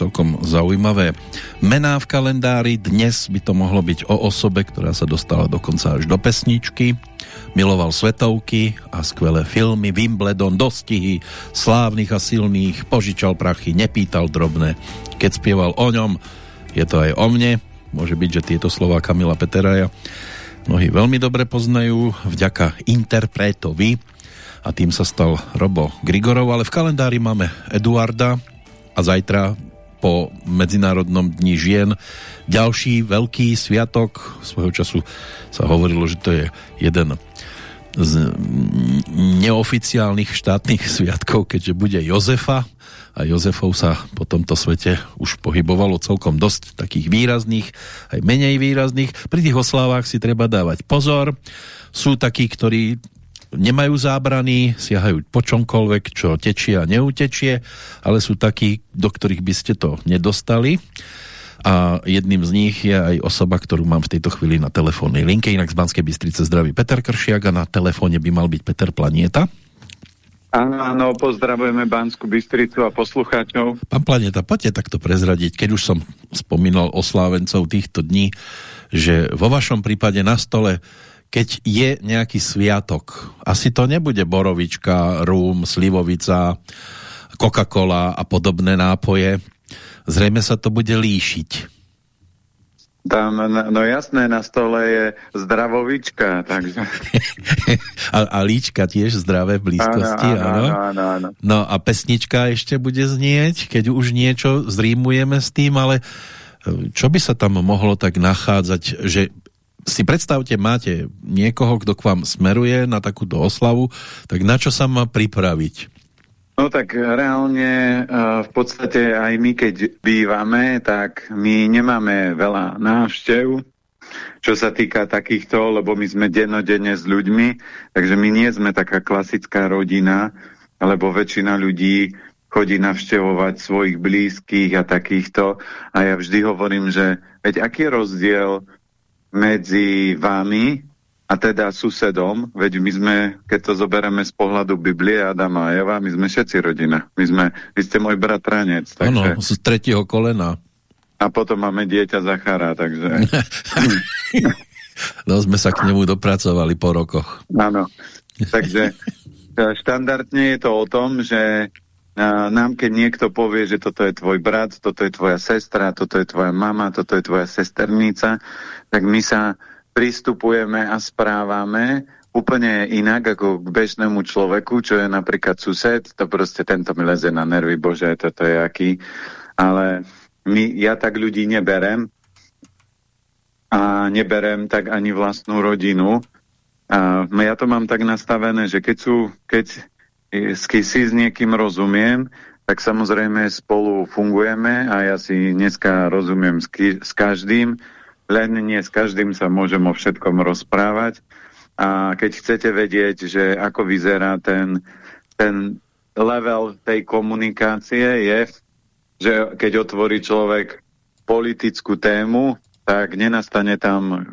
celkom zaujímavé mená v kalendári. Dnes by to mohlo byť o osobe, ktorá sa dostala dokonca až do pesničky. Miloval svetovky a skvelé filmy, Wimbledon, dostihy, slávnych a silných, požičal prachy, nepýtal drobné. Keď spieval o ňom, je to aj o mne. Môže byť, že tieto slova Kamila Peteraja mnohí veľmi dobre poznajú vďaka interpretovi a tým sa stal Robo Grigorov, ale v kalendári máme Eduarda a zajtra po Medzinárodnom dni žien ďalší veľký sviatok. Svojho času sa hovorilo, že to je jeden z neoficiálnych štátnych sviatkov, keďže bude Jozefa a Jozefov sa po tomto svete už pohybovalo celkom dosť takých výrazných, aj menej výrazných. Pri tých oslávach si treba dávať pozor. Sú takí, ktorí nemajú zábrany, siahajú po čomkoľvek, čo tečie a neutečie, ale sú takí, do ktorých by ste to nedostali. A jedným z nich je aj osoba, ktorú mám v tejto chvíli na telefónnej linke, inak z Banskej Bystrice zdraví Peter Kršiak a na telefóne by mal byť Peter Planieta. Áno, áno, pozdravujeme Banskú Bystricu a poslucháčov. Pán Planeta, poďte takto prezradiť, keď už som spomínal oslávencov týchto dní, že vo vašom prípade na stole keď je nejaký sviatok. Asi to nebude borovička, rum, slivovica, Coca-Cola a podobné nápoje. Zrejme sa to bude líšiť. Tam, no jasné, na stole je zdravovička, takže... a, a líčka tiež zdravé v blízkosti, áno, áno, áno. No a pesnička ešte bude znieť, keď už niečo zrímujeme s tým, ale e, čo by sa tam mohlo tak nachádzať, že si predstavte, máte niekoho, kto k vám smeruje na takúto oslavu, tak na čo sa má pripraviť? No tak reálne v podstate aj my, keď bývame, tak my nemáme veľa návštev, čo sa týka takýchto, lebo my sme dennodenne s ľuďmi, takže my nie sme taká klasická rodina, lebo väčšina ľudí chodí navštevovať svojich blízkych a takýchto. A ja vždy hovorím, že veď aký je rozdiel medzi vami a teda susedom, veď my sme, keď to zoberieme z pohľadu Biblie Adama a Eva, my sme všetci rodina. My sme, vy ste môj bratranec. Áno, takže... z tretieho kolena. A potom máme dieťa Zachara, takže... no sme sa k nemu dopracovali po rokoch. Áno, takže štandardne je to o tom, že nám keď niekto povie, že toto je tvoj brat, toto je tvoja sestra, toto je tvoja mama, toto je tvoja sesternica, tak my sa pristupujeme a správame úplne inak ako k bežnému človeku, čo je napríklad sused, to proste tento mi leze na nervy, bože, toto je aký. Ale my, ja tak ľudí neberem a neberem tak ani vlastnú rodinu. A ja to mám tak nastavené, že keď, sú, keď keď si s niekým rozumiem, tak samozrejme spolu fungujeme a ja si dneska rozumiem s, s každým, len nie s každým sa môžem o všetkom rozprávať. A keď chcete vedieť, že ako vyzerá ten, ten level tej komunikácie je, že keď otvorí človek politickú tému, tak nenastane tam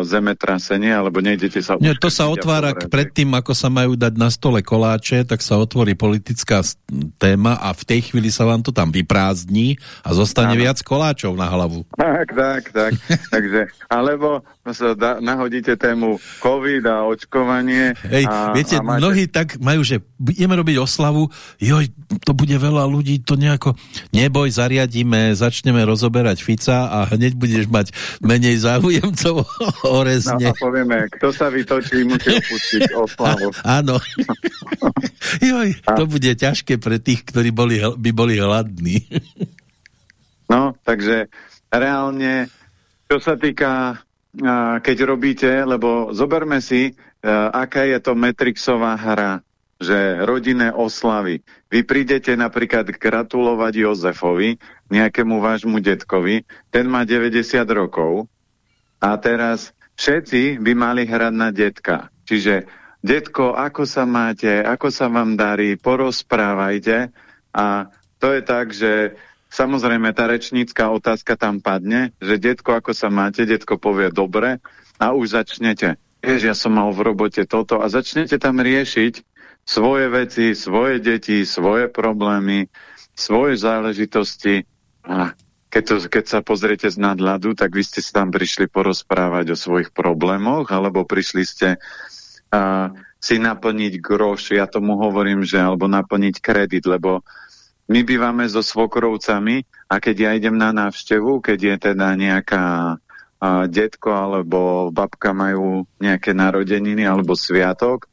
zemetrasenie, alebo nejdete sa... Nie, to sa otvára pred tým, ako sa majú dať na stole koláče, tak sa otvorí politická téma a v tej chvíli sa vám to tam vyprázdní a zostane ano. viac koláčov na hlavu. Tak, tak, tak. Takže, alebo sa da, nahodíte tému COVID a očkovanie. Hej, a, viete, a máte... mnohí tak majú, že ideme robiť oslavu, joj, to bude veľa ľudí, to nejako, neboj, zariadíme, začneme rozoberať Fica a hneď budeš mať menej záujemcov o rezne. No a povieme, kto sa vytočí, musí opustiť oslavu. Áno. joj, a... to bude ťažké pre tých, ktorí boli, by boli hladní. no, takže reálne, čo sa týka keď robíte, lebo zoberme si, aká je to Matrixová hra, že rodinné oslavy. Vy prídete napríklad gratulovať Jozefovi, nejakému vášmu detkovi, ten má 90 rokov a teraz všetci by mali hrať na detka. Čiže detko, ako sa máte, ako sa vám darí, porozprávajte a to je tak, že Samozrejme, tá rečnícká otázka tam padne, že detko, ako sa máte, detko povie dobre a už začnete. Jež, ja som mal v robote toto a začnete tam riešiť svoje veci, svoje deti, svoje problémy, svoje záležitosti a keď, to, keď sa pozriete z nadľadu, tak vy ste si tam prišli porozprávať o svojich problémoch, alebo prišli ste uh, si naplniť groš, ja tomu hovorím, že alebo naplniť kredit, lebo my bývame so svokrovcami a keď ja idem na návštevu, keď je teda nejaká uh, detko alebo babka majú nejaké narodeniny alebo sviatok,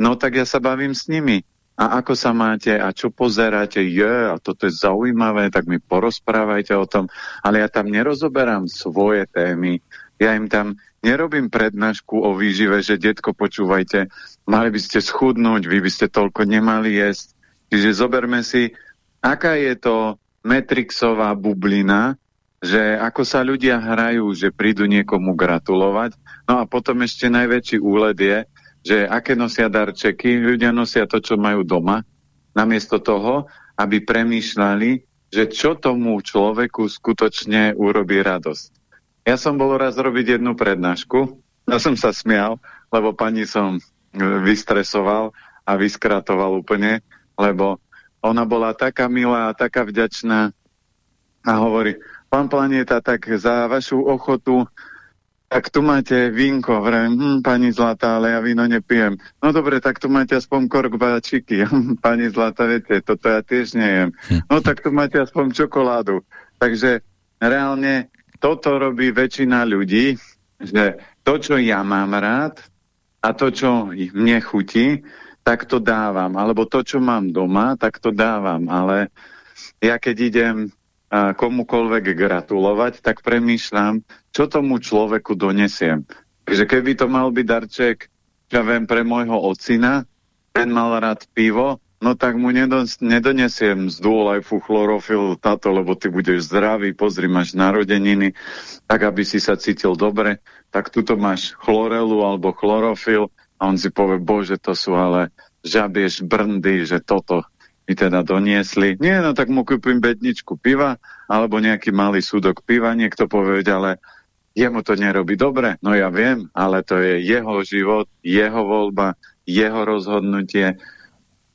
no tak ja sa bavím s nimi. A ako sa máte a čo pozeráte, je a toto je zaujímavé, tak mi porozprávajte o tom, ale ja tam nerozoberám svoje témy, ja im tam nerobím prednášku o výžive, že detko, počúvajte, mali by ste schudnúť, vy by ste toľko nemali jesť. Čiže zoberme si, aká je to Metrixová bublina, že ako sa ľudia hrajú, že prídu niekomu gratulovať. No a potom ešte najväčší úled je, že aké nosia darčeky, ľudia nosia to, čo majú doma, namiesto toho, aby premýšľali, že čo tomu človeku skutočne urobí radosť. Ja som bol raz robiť jednu prednášku, ja som sa smial, lebo pani som vystresoval a vyskratoval úplne, lebo ona bola taká milá a taká vďačná a hovorí, pán Planeta, tak za vašu ochotu tak tu máte vínko, vrem, hm, pani Zlatá, ale ja víno nepijem. No dobre, tak tu máte aspoň kork báčiky. pani Zlatá, viete, toto ja tiež nejem. No tak tu máte aspoň čokoládu. Takže reálne toto robí väčšina ľudí, že to, čo ja mám rád a to, čo mne chutí, tak to dávam. Alebo to, čo mám doma, tak to dávam. Ale ja keď idem komukolvek gratulovať, tak premýšľam, čo tomu človeku donesiem. Takže keby to mal byť darček, ja viem, pre môjho ocina, ten mal rád pivo, no tak mu nedonesiem z Duolifeu chlorofil táto, lebo ty budeš zdravý, pozri, máš narodeniny, tak aby si sa cítil dobre, tak tuto máš chlorelu alebo chlorofil a on si povie, bože, to sú ale žabieš brndy, že toto mi teda doniesli. Nie, no tak mu kúpim bedničku piva, alebo nejaký malý súdok piva, niekto povie, ale jemu to nerobí dobre. No ja viem, ale to je jeho život, jeho voľba, jeho rozhodnutie.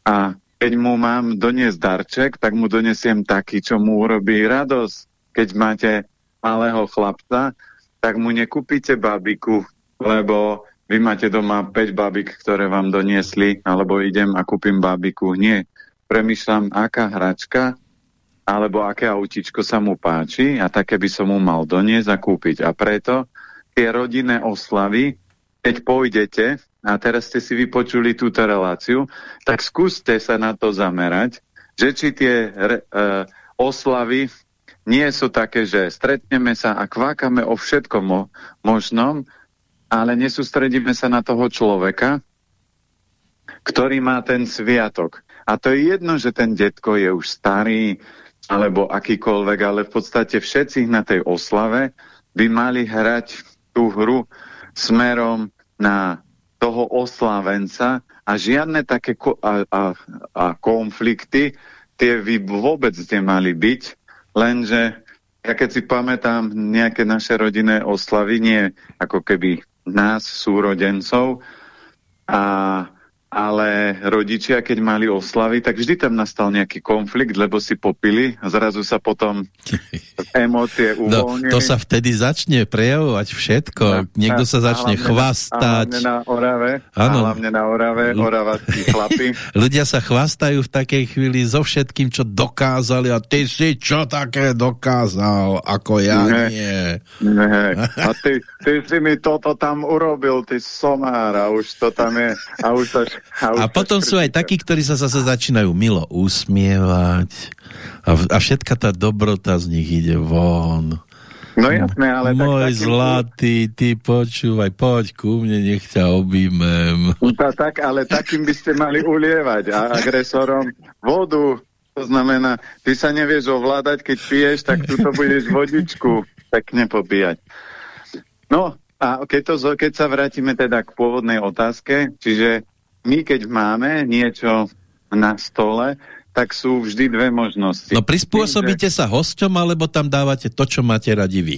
A keď mu mám doniesť darček, tak mu donesiem taký, čo mu urobí radosť. Keď máte malého chlapca, tak mu nekúpite babiku, lebo vy máte doma 5 babik, ktoré vám doniesli, alebo idem a kúpim babiku. Nie premyšľam, aká hračka alebo aké autíčko sa mu páči a také by som mu mal doniesť a kúpiť. A preto tie rodinné oslavy, keď pôjdete, a teraz ste si vypočuli túto reláciu, tak skúste sa na to zamerať, že či tie re, e, oslavy nie sú také, že stretneme sa a kvákame o všetkom mo možnom, ale nesústredíme sa na toho človeka, ktorý má ten sviatok. A to je jedno, že ten detko je už starý, alebo akýkoľvek, ale v podstate všetci na tej oslave by mali hrať tú hru smerom na toho oslávenca a žiadne také ko a, a, a konflikty tie by vôbec nemali byť, lenže ja keď si pamätám nejaké naše rodinné oslavy, nie ako keby nás, súrodencov, a ale rodičia, keď mali oslavy, tak vždy tam nastal nejaký konflikt, lebo si popili a zrazu sa potom emócie uvoľnili. No, to sa vtedy začne prejavovať všetko. Na, Niekto sa začne hlavne chvastať. Hlavne na Orave. Áno. hlavne na Orave, oravackí chlapi. Ľudia sa chvastajú v takej chvíli so všetkým, čo dokázali a ty si čo také dokázal, ako ja ne, nie. Ne. A ty, ty si mi toto tam urobil, ty somár a už to tam je. A už to a, potom sú aj takí, ktorí sa zase začínajú milo usmievať a, a všetka tá dobrota z nich ide von. No jasné, ale... Môj tak, zlatý, ty počúvaj, poď ku mne, nech ťa objímem. Tá, tak, ale takým by ste mali ulievať a agresorom vodu. To znamená, ty sa nevieš ovládať, keď piješ, tak tu to budeš vodičku pekne popíjať. No, a keď, to, keď sa vrátime teda k pôvodnej otázke, čiže my keď máme niečo na stole, tak sú vždy dve možnosti. No prispôsobíte sa hosťom, alebo tam dávate to, čo máte radi vy?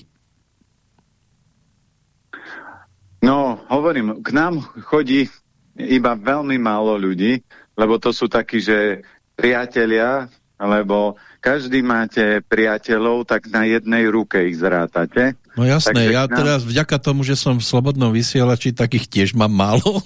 No, hovorím, k nám chodí iba veľmi málo ľudí, lebo to sú takí, že priatelia, lebo každý máte priateľov, tak na jednej ruke ich zrátate. No jasné, Takže ja nám... teraz vďaka tomu, že som v Slobodnom vysielači, takých tiež mám málo.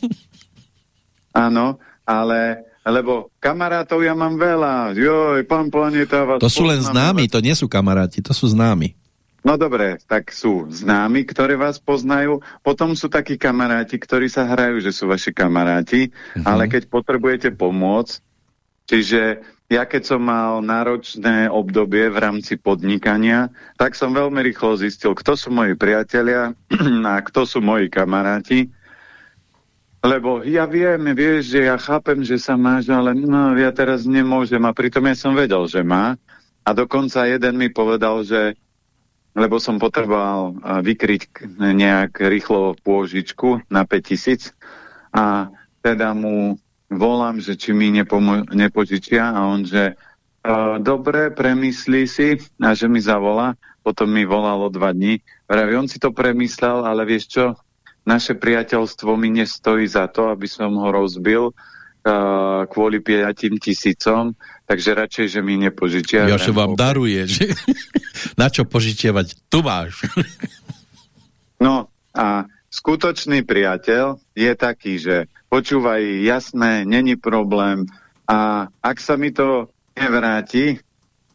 Áno, ale lebo kamarátov ja mám veľa. Joj, pán Planeta vás To sú len známi, to nie sú kamaráti, to sú známi. No dobre, tak sú známi, ktoré vás poznajú, potom sú takí kamaráti, ktorí sa hrajú, že sú vaši kamaráti, uh mhm. -huh. ale keď potrebujete pomôcť, čiže ja keď som mal náročné obdobie v rámci podnikania, tak som veľmi rýchlo zistil, kto sú moji priatelia a kto sú moji kamaráti, lebo ja viem, vieš, že ja chápem, že sa máš, ale no, ja teraz nemôžem a pritom ja som vedel, že má. A dokonca jeden mi povedal, že lebo som potreboval vykryť nejak rýchlo pôžičku na 5000 a teda mu volám, že či mi nepožičia a on, že uh, dobre, premyslí si a že mi zavolá. Potom mi volalo dva dní. Vraví, on si to premyslel, ale vieš čo, naše priateľstvo mi nestojí za to, aby som ho rozbil uh, kvôli 5 tisícom, takže radšej, že mi nepožičia. Ja, že vám daruje, že na čo požičiavať, tu máš. no a skutočný priateľ je taký, že počúvaj, jasné, není problém a ak sa mi to nevráti,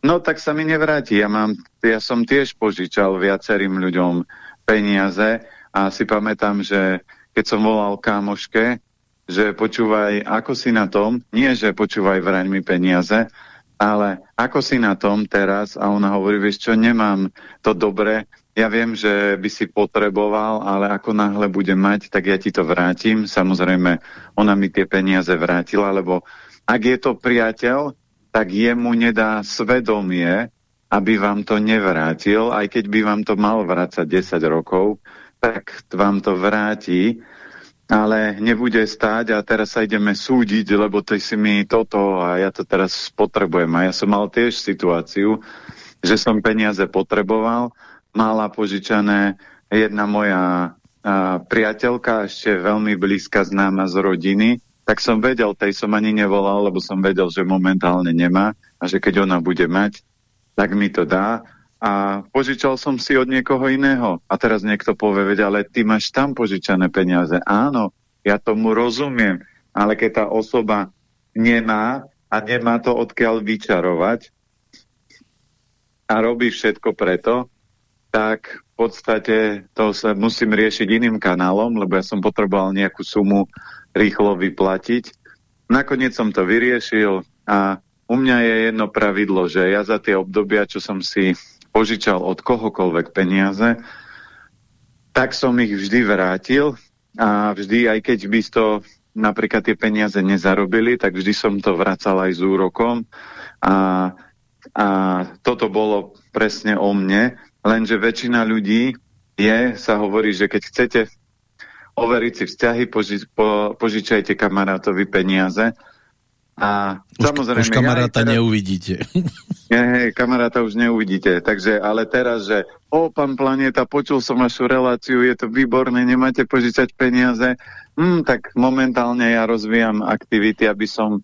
no tak sa mi nevráti. Ja, mám, ja som tiež požičal viacerým ľuďom peniaze a si pamätám, že keď som volal kámoške, že počúvaj, ako si na tom, nie že počúvaj, vraň mi peniaze, ale ako si na tom teraz? A ona hovorí, vieš čo, nemám to dobre, ja viem, že by si potreboval, ale ako náhle budem mať, tak ja ti to vrátim. Samozrejme, ona mi tie peniaze vrátila, lebo ak je to priateľ, tak jemu nedá svedomie, aby vám to nevrátil, aj keď by vám to mal vrácať 10 rokov, tak vám to vráti ale nebude stáť a teraz sa ideme súdiť, lebo ty si mi toto a ja to teraz potrebujem. A ja som mal tiež situáciu, že som peniaze potreboval, mala požičané jedna moja a, priateľka, ešte veľmi blízka známa z rodiny, tak som vedel, tej som ani nevolal, lebo som vedel, že momentálne nemá a že keď ona bude mať, tak mi to dá a požičal som si od niekoho iného. A teraz niekto povie, veď, ale ty máš tam požičané peniaze. Áno, ja tomu rozumiem, ale keď tá osoba nemá a nemá to odkiaľ vyčarovať a robí všetko preto, tak v podstate to sa musím riešiť iným kanálom, lebo ja som potreboval nejakú sumu rýchlo vyplatiť. Nakoniec som to vyriešil a u mňa je jedno pravidlo, že ja za tie obdobia, čo som si požičal od kohokoľvek peniaze, tak som ich vždy vrátil a vždy, aj keď by to napríklad tie peniaze nezarobili, tak vždy som to vracal aj s úrokom. A, a toto bolo presne o mne, lenže väčšina ľudí je, sa hovorí, že keď chcete overiť si vzťahy, poži po, požičajte kamarátovi peniaze, a už, samozrejme, už kamaráta ja teraz, neuvidíte. Nie, kamaráta už neuvidíte. Takže, ale teraz, že o, pán Planeta, počul som vašu reláciu, je to výborné, nemáte požičať peniaze. Hm, tak momentálne ja rozvíjam aktivity, aby som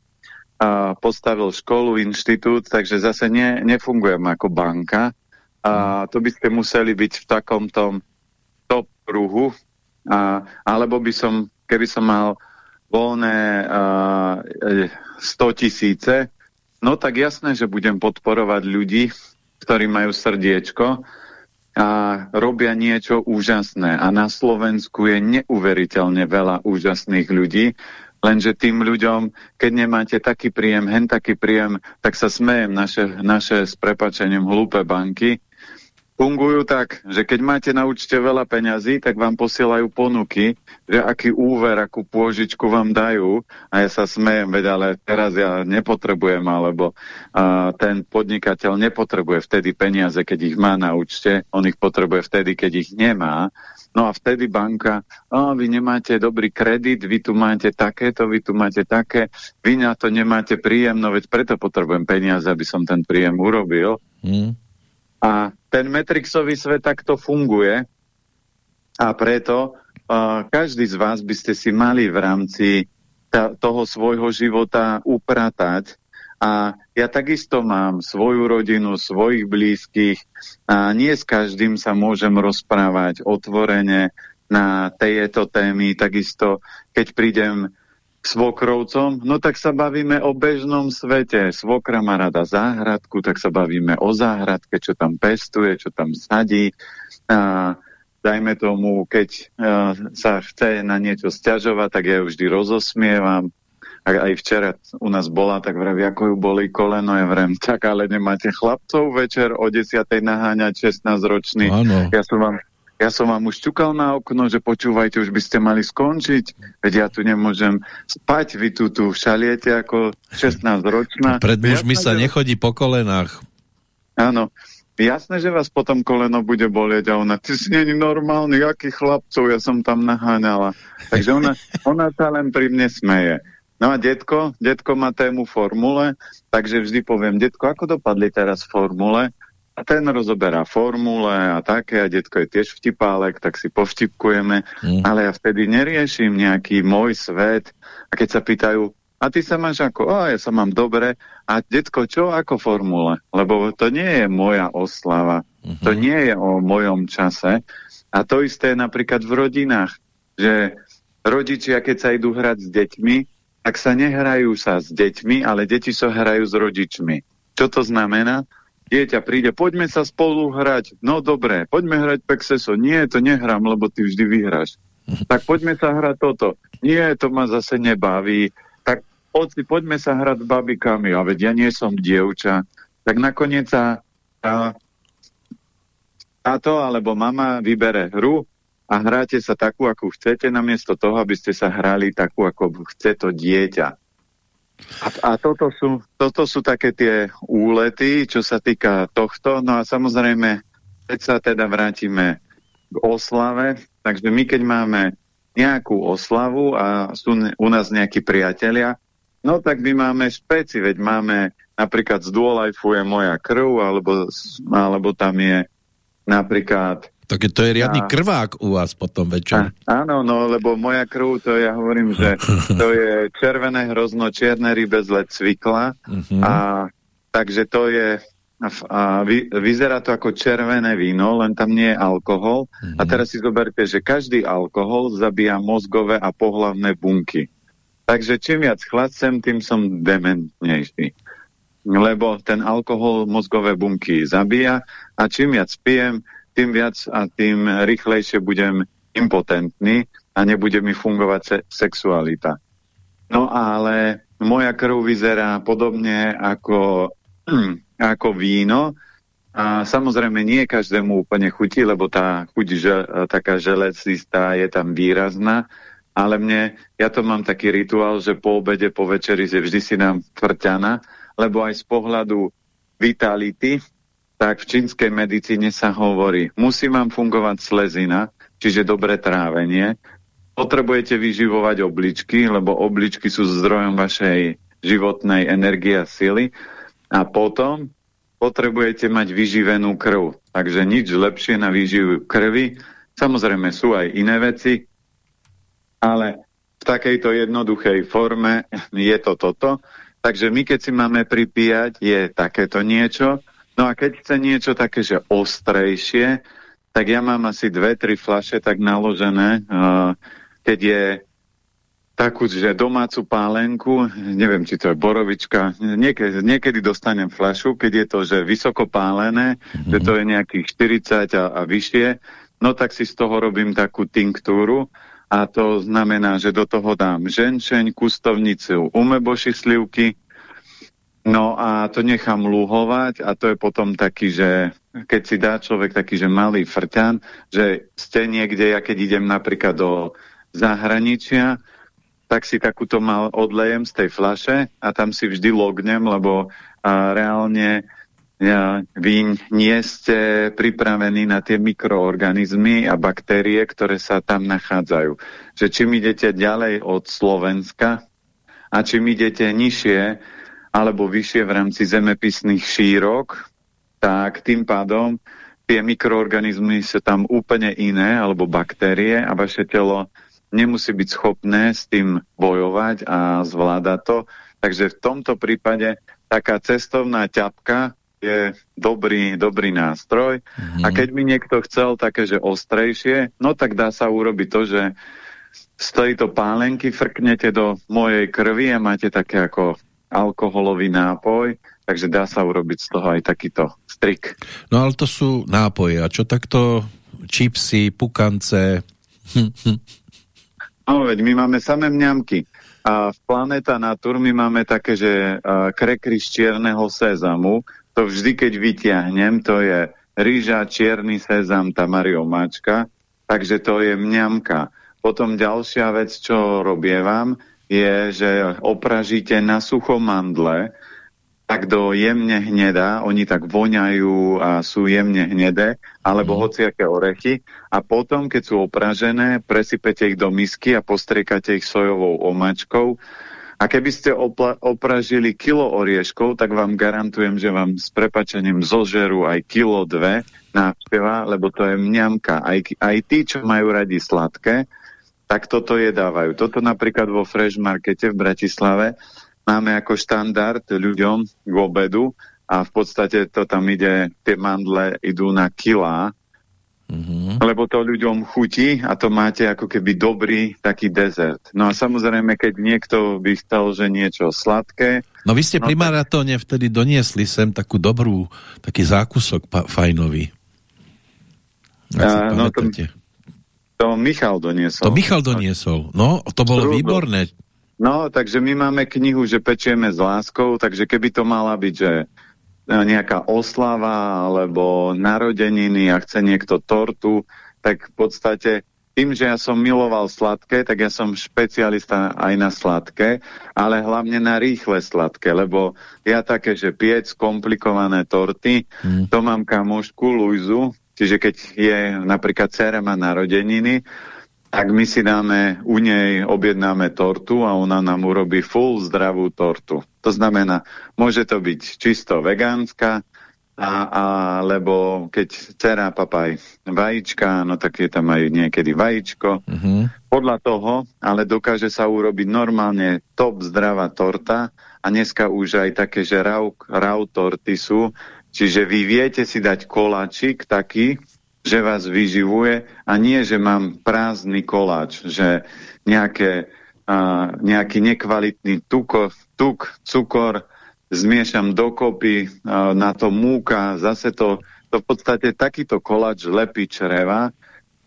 a, postavil školu, inštitút, takže zase ne, nefungujem ako banka. A to by ste museli byť v takom tom top pruhu, a, alebo by som, keby som mal voľné uh, 100 tisíce, no tak jasné, že budem podporovať ľudí, ktorí majú srdiečko a robia niečo úžasné. A na Slovensku je neuveriteľne veľa úžasných ľudí, lenže tým ľuďom, keď nemáte taký príjem, hen taký príjem, tak sa smejem naše, naše s prepačením hlúpe banky, fungujú tak, že keď máte na účte veľa peňazí, tak vám posielajú ponuky, že aký úver, akú pôžičku vám dajú a ja sa smejem, veď ale teraz ja nepotrebujem, alebo uh, ten podnikateľ nepotrebuje vtedy peniaze, keď ich má na účte, on ich potrebuje vtedy, keď ich nemá. No a vtedy banka, oh, vy nemáte dobrý kredit, vy tu máte takéto, vy tu máte také, vy na to nemáte príjem, no veď preto potrebujem peniaze, aby som ten príjem urobil. Mm. A ten Matrixový svet takto funguje a preto uh, každý z vás by ste si mali v rámci toho svojho života upratať. A ja takisto mám svoju rodinu, svojich blízkych a nie s každým sa môžem rozprávať otvorene na tejto témy. Takisto, keď prídem svokrovcom, no tak sa bavíme o bežnom svete. Svokra má rada záhradku, tak sa bavíme o záhradke, čo tam pestuje, čo tam sadí. A dajme tomu, keď uh, sa chce na niečo stiažovať, tak ja ju vždy rozosmievam. A aj včera u nás bola, tak vraví, ako ju boli koleno, ja vrem, tak ale nemáte chlapcov večer o 10. naháňať 16 ročný. Ja som vám ja som vám už čukal na okno, že počúvajte, už by ste mali skončiť, veď ja tu nemôžem spať, vy tu tu šaliete ako 16 ročná. Pred mužmi sa nechodí po kolenách. Áno, Jasné, že vás potom koleno bude bolieť a ona, ty si není normálny, aký chlapcov, ja som tam naháňala. Takže ona, ona sa len pri mne smeje. No a detko, detko má tému formule, takže vždy poviem, detko, ako dopadli teraz formule? A ten rozoberá formule a také, a detko je tiež vtipálek, tak si povtipkujeme, mm. ale ja vtedy neriešim nejaký môj svet. A keď sa pýtajú, a ty sa máš ako, a ja sa mám dobre, a detko, čo ako formule? Lebo to nie je moja oslava, uh -huh. to mhm. nie je o mojom čase. A to isté je napríklad v rodinách, že rodičia, keď sa idú hrať s deťmi, tak sa nehrajú sa s deťmi, ale deti sa hrajú s rodičmi. Čo to znamená? Dieťa príde, poďme sa spolu hrať. No dobre, poďme hrať Pexeso. Nie, to nehrám, lebo ty vždy vyhráš. Mhm. Tak poďme sa hrať toto. Nie, to ma zase nebaví oci, poďme sa hrať s babikami, a veď ja nie som dievča. Tak nakoniec sa a, táto alebo mama vybere hru a hráte sa takú, akú chcete, namiesto toho, aby ste sa hrali takú, ako chce to dieťa. A, a toto, sú, toto sú také tie úlety, čo sa týka tohto. No a samozrejme, keď sa teda vrátime k oslave, takže my keď máme nejakú oslavu a sú u nás nejakí priatelia, No tak my máme špeci, veď máme napríklad z Duolife je moja krv, alebo, alebo tam je napríklad... Tak to je riadny a, krvák u vás potom večer. A, áno, no, lebo moja krv, to ja hovorím, že to je červené hrozno, čierne rybe zle cvikla. Uh mhm. -huh. A takže to je... A vy, vyzerá to ako červené víno, len tam nie je alkohol. Uh -huh. A teraz si zoberte, že každý alkohol zabíja mozgové a pohlavné bunky. Takže čím viac chlacem, tým som dementnejší. Lebo ten alkohol mozgové bunky zabíja a čím viac pijem, tým viac a tým rýchlejšie budem impotentný a nebude mi fungovať se sexualita. No ale moja krv vyzerá podobne ako, ako víno a samozrejme nie každému úplne chutí, lebo tá chuť že, taká želecistá je tam výrazná, ale mne, ja to mám taký rituál, že po obede, po večeri, že vždy si dám tvrťana, lebo aj z pohľadu vitality, tak v čínskej medicíne sa hovorí, musí vám fungovať slezina, čiže dobré trávenie, potrebujete vyživovať obličky, lebo obličky sú zdrojom vašej životnej energie a sily a potom potrebujete mať vyživenú krv. Takže nič lepšie na výživu krvi. Samozrejme sú aj iné veci, ale v takejto jednoduchej forme je to toto. Takže my, keď si máme pripíjať, je takéto niečo. No a keď chce niečo také, že ostrejšie, tak ja mám asi dve, tri flaše tak naložené. Keď je takú, že domácu pálenku, neviem, či to je borovička, niekedy, niekedy dostanem flašu, keď je to, že vysoko pálené, mm -hmm. že to je nejakých 40 a, a vyššie, no tak si z toho robím takú tinktúru a to znamená, že do toho dám ženčeň, kustovnicu, umeboši slivky, no a to nechám lúhovať a to je potom taký, že keď si dá človek taký, že malý frťan, že ste niekde, ja keď idem napríklad do zahraničia, tak si takúto mal odlejem z tej flaše a tam si vždy lognem, lebo a, reálne vy nie ste pripravení na tie mikroorganizmy a baktérie, ktoré sa tam nachádzajú. Že čím idete ďalej od Slovenska a čím idete nižšie alebo vyššie v rámci zemepisných šírok, tak tým pádom tie mikroorganizmy sú tam úplne iné, alebo baktérie a vaše telo nemusí byť schopné s tým bojovať a zvládať to. Takže v tomto prípade taká cestovná ťapka je dobrý, dobrý nástroj. -hmm. A keď by niekto chcel také, že ostrejšie, no tak dá sa urobiť to, že z tejto pálenky frknete do mojej krvi a máte také ako alkoholový nápoj, takže dá sa urobiť z toho aj takýto strik. No ale to sú nápoje. A čo takto čipsy, pukance? no veď my máme samé mňamky. A v Planeta Natur my máme také, že krekry z čierneho sezamu, to vždy, keď vyťahnem, to je rýža, čierny sezam, tamariomáčka, takže to je mňamka. Potom ďalšia vec, čo robievam, je, že opražíte na sucho mandle, tak do jemne hnedá, oni tak voňajú a sú jemne hnedé, alebo mm. hociaké orechy. A potom, keď sú opražené, presypete ich do misky a postriekate ich sojovou omačkou a keby ste opražili kilo orieškov, tak vám garantujem, že vám s prepačením zožerú aj kilo dve návšteva, lebo to je mňamka. Aj, aj tí, čo majú radi sladké, tak toto jedávajú. Toto napríklad vo Fresh Markete v Bratislave máme ako štandard ľuďom k obedu a v podstate to tam ide, tie mandle idú na kilá Mm-hmm. Lebo to ľuďom chutí a to máte ako keby dobrý taký dezert. No a samozrejme, keď niekto by chcel, že niečo sladké... No vy ste no pri tak... maratóne vtedy doniesli sem takú dobrú, taký zákusok fajnový. A, no to, to Michal doniesol. To Michal doniesol. No, to bolo Strúdol. výborné. No, takže my máme knihu, že pečieme s láskou, takže keby to mala byť, že nejaká oslava alebo narodeniny a chce niekto tortu, tak v podstate tým, že ja som miloval sladké, tak ja som špecialista aj na sladké, ale hlavne na rýchle sladké, lebo ja také, že piec komplikované torty, mm. to mám kamošku Luizu, čiže keď je napríklad dcera má narodeniny, tak my si dáme, u nej objednáme tortu a ona nám urobí full zdravú tortu. To znamená, môže to byť čisto vegánska, a, alebo keď dcera papaj vajíčka, no tak je tam aj niekedy vajíčko. Mhm. -huh. Podľa toho, ale dokáže sa urobiť normálne top zdravá torta a dneska už aj také, že raw, raw torty sú, čiže vy viete si dať koláčik taký, že vás vyživuje a nie, že mám prázdny koláč, že nejaké, a, nejaký nekvalitný tuko, tuk, cukor zmiešam dokopy, a, na to múka, zase to, to v podstate takýto koláč lepí čreva,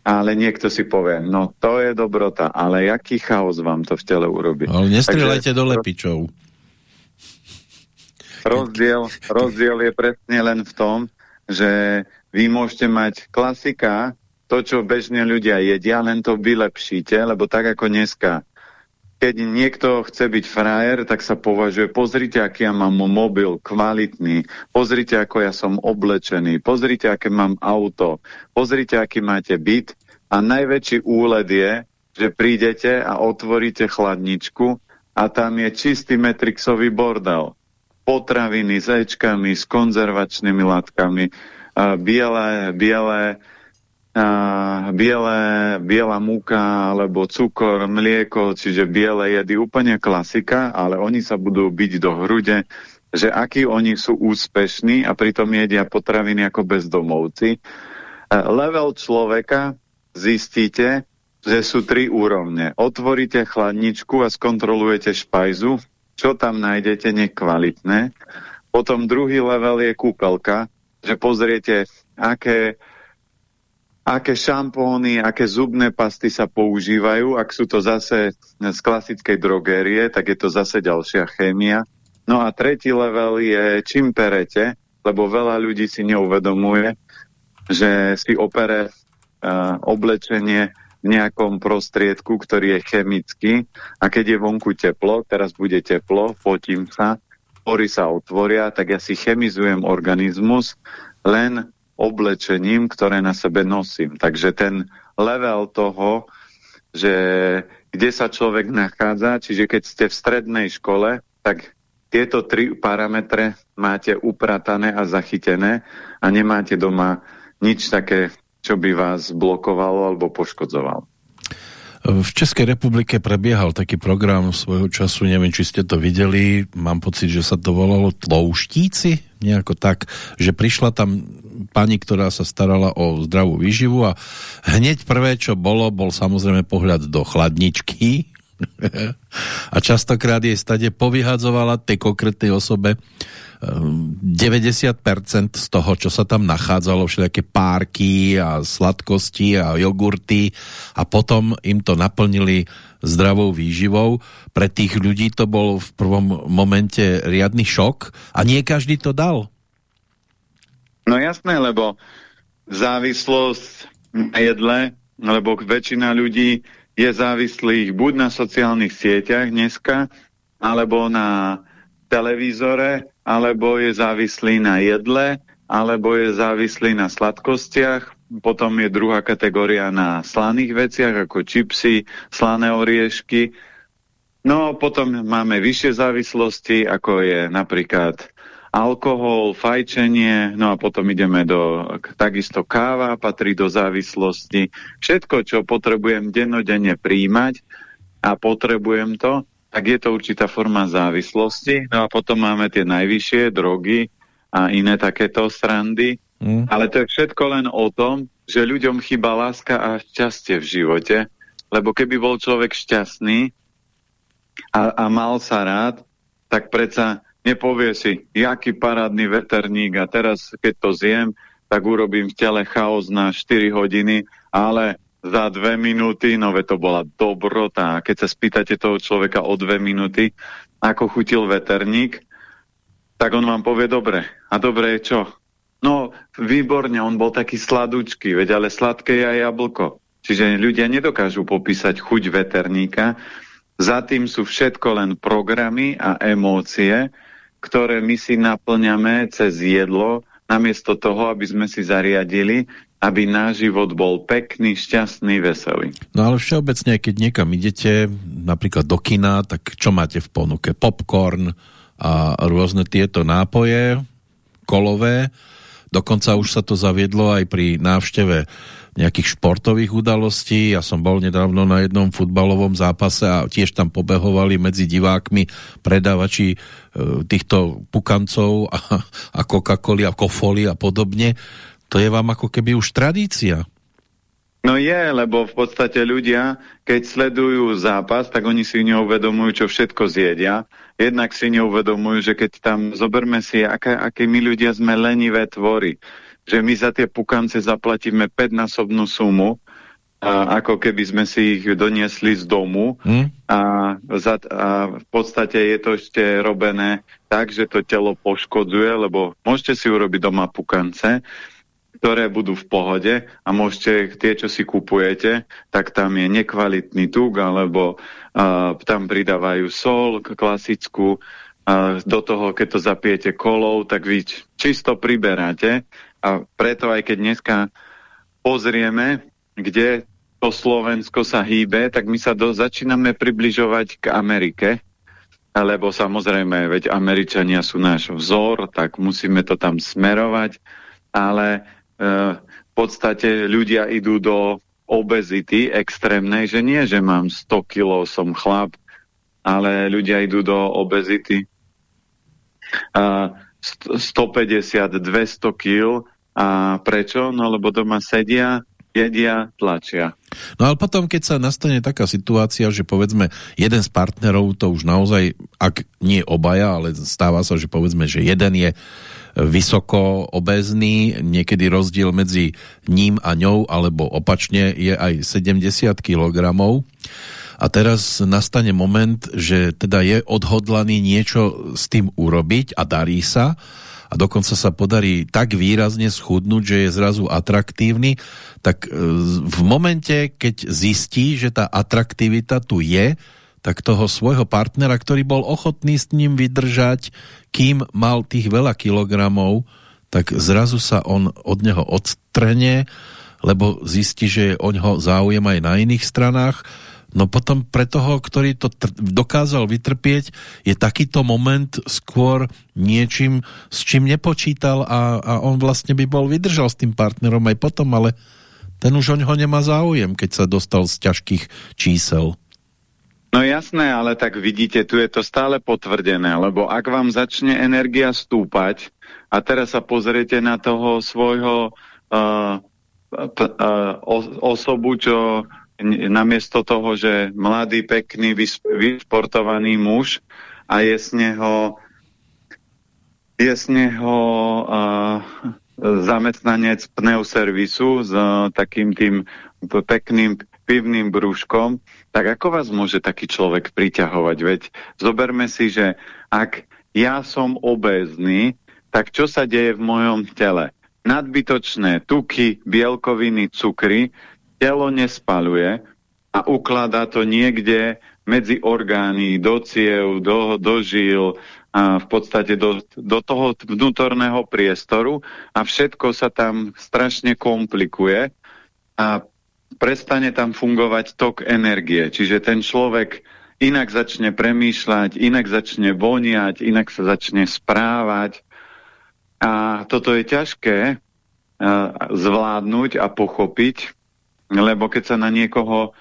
ale niekto si povie, no to je dobrota, ale jaký chaos vám to v tele urobí. Ale nestrelajte do lepičov. Rozdiel, rozdiel je presne len v tom, že vy môžete mať klasika, to, čo bežne ľudia jedia, len to vylepšíte, lebo tak ako dneska, keď niekto chce byť frajer, tak sa považuje, pozrite, aký ja mám mobil, kvalitný, pozrite, ako ja som oblečený, pozrite, aké mám auto, pozrite, aký máte byt a najväčší úled je, že prídete a otvoríte chladničku a tam je čistý metrixový bordel. Potraviny s ečkami, s konzervačnými látkami, biele, biele, biele, biela múka alebo cukor, mlieko, čiže biele jedy, úplne klasika, ale oni sa budú byť do hrude, že akí oni sú úspešní a pritom jedia potraviny ako bezdomovci. Level človeka zistíte, že sú tri úrovne. Otvoríte chladničku a skontrolujete špajzu, čo tam nájdete nekvalitné. Potom druhý level je kúpelka, že pozriete, aké, aké šampóny, aké zubné pasty sa používajú. Ak sú to zase z klasickej drogérie, tak je to zase ďalšia chémia. No a tretí level je čím perete, lebo veľa ľudí si neuvedomuje, že si opere uh, oblečenie v nejakom prostriedku, ktorý je chemický a keď je vonku teplo, teraz bude teplo, potím sa, pory sa otvoria, tak ja si chemizujem organizmus len oblečením, ktoré na sebe nosím. Takže ten level toho, že kde sa človek nachádza, čiže keď ste v strednej škole, tak tieto tri parametre máte upratané a zachytené a nemáte doma nič také, čo by vás blokovalo alebo poškodzovalo. V Českej republike prebiehal taký program svojho času, neviem, či ste to videli, mám pocit, že sa to volalo Tlouštíci, nejako tak, že prišla tam pani, ktorá sa starala o zdravú výživu a hneď prvé, čo bolo, bol samozrejme pohľad do chladničky a častokrát jej stade povyhadzovala tej konkrétnej osobe 90% z toho, čo sa tam nachádzalo, všelijaké párky a sladkosti a jogurty a potom im to naplnili zdravou výživou. Pre tých ľudí to bol v prvom momente riadny šok a nie každý to dal. No jasné, lebo závislosť na jedle, lebo väčšina ľudí je závislých buď na sociálnych sieťach dneska, alebo na televízore, alebo je závislý na jedle, alebo je závislý na sladkostiach. Potom je druhá kategória na slaných veciach, ako čipsy, slané oriešky. No potom máme vyššie závislosti, ako je napríklad alkohol, fajčenie, no a potom ideme do, takisto káva patrí do závislosti. Všetko, čo potrebujem dennodenne príjmať a potrebujem to, tak je to určitá forma závislosti. No a potom máme tie najvyššie drogy a iné takéto srandy. Mm. Ale to je všetko len o tom, že ľuďom chýba láska a šťastie v živote. Lebo keby bol človek šťastný a, a mal sa rád, tak predsa nepovie si, jaký parádny veterník a teraz, keď to zjem, tak urobím v tele chaos na 4 hodiny, ale za dve minúty, no to bola dobrota. Keď sa spýtate toho človeka o dve minúty, ako chutil veterník, tak on vám povie dobre. A dobre je čo? No, výborne, on bol taký sladučký, veď ale sladké je aj jablko. Čiže ľudia nedokážu popísať chuť veterníka. Za tým sú všetko len programy a emócie, ktoré my si naplňame cez jedlo, namiesto toho, aby sme si zariadili aby náš život bol pekný, šťastný, veselý. No ale všeobecne, keď niekam idete, napríklad do kina, tak čo máte v ponuke? Popcorn a rôzne tieto nápoje, kolové, dokonca už sa to zaviedlo aj pri návšteve nejakých športových udalostí. Ja som bol nedávno na jednom futbalovom zápase a tiež tam pobehovali medzi divákmi predávači e, týchto pukancov a, a Coca-Coli a Kofoli a podobne to je vám ako keby už tradícia. No je, lebo v podstate ľudia, keď sledujú zápas, tak oni si neuvedomujú, čo všetko zjedia. Jednak si neuvedomujú, že keď tam zoberme si, aké, aké my ľudia sme lenivé tvory. Že my za tie pukance zaplatíme 5-násobnú sumu, a ako keby sme si ich doniesli z domu hmm? a, za, a v podstate je to ešte robené tak, že to telo poškodzuje, lebo môžete si urobiť doma pukance, ktoré budú v pohode a môžete tie, čo si kupujete, tak tam je nekvalitný tuk, alebo uh, tam pridávajú sol klasickú, uh, do toho, keď to zapijete kolou, tak vy čisto priberáte. A preto aj keď dneska pozrieme, kde to Slovensko sa hýbe, tak my sa do, začíname približovať k Amerike, lebo samozrejme, veď Američania sú náš vzor, tak musíme to tam smerovať, ale v podstate ľudia idú do obezity extrémnej, že nie, že mám 100 kg, som chlap, ale ľudia idú do obezity 150, 200 kg a prečo? No lebo doma sedia, jedia, tlačia. No ale potom, keď sa nastane taká situácia, že povedzme jeden z partnerov to už naozaj, ak nie obaja, ale stáva sa, že povedzme, že jeden je vysoko obézny, niekedy rozdiel medzi ním a ňou, alebo opačne je aj 70 kg. A teraz nastane moment, že teda je odhodlaný niečo s tým urobiť a darí sa. A dokonca sa podarí tak výrazne schudnúť, že je zrazu atraktívny, tak e, v momente, keď zistí, že tá atraktivita tu je, tak toho svojho partnera, ktorý bol ochotný s ním vydržať, kým mal tých veľa kilogramov, tak zrazu sa on od neho odstrhne, lebo zistí, že je o ňoho záujem aj na iných stranách. No potom pre toho, ktorý to dokázal vytrpieť, je takýto moment skôr niečím, s čím nepočítal a, a on vlastne by bol vydržal s tým partnerom aj potom, ale ten už o ňoho nemá záujem, keď sa dostal z ťažkých čísel. No jasné, ale tak vidíte, tu je to stále potvrdené, lebo ak vám začne energia stúpať a teraz sa pozriete na toho svojho uh, uh, osobu, čo namiesto toho, že mladý, pekný, vysportovaný muž a je z neho je z neho uh, zamestnanec pneuservisu s uh, takým tým pekným pivným brúškom, tak ako vás môže taký človek priťahovať? Veď zoberme si, že ak ja som obézny, tak čo sa deje v mojom tele? Nadbytočné tuky, bielkoviny, cukry, telo nespaluje a ukladá to niekde medzi orgány, do ciev, do, do žil, a v podstate do, do toho vnútorného priestoru a všetko sa tam strašne komplikuje a prestane tam fungovať tok energie. Čiže ten človek inak začne premýšľať, inak začne voniať, inak sa začne správať. A toto je ťažké uh, zvládnuť a pochopiť, lebo keď sa na niekoho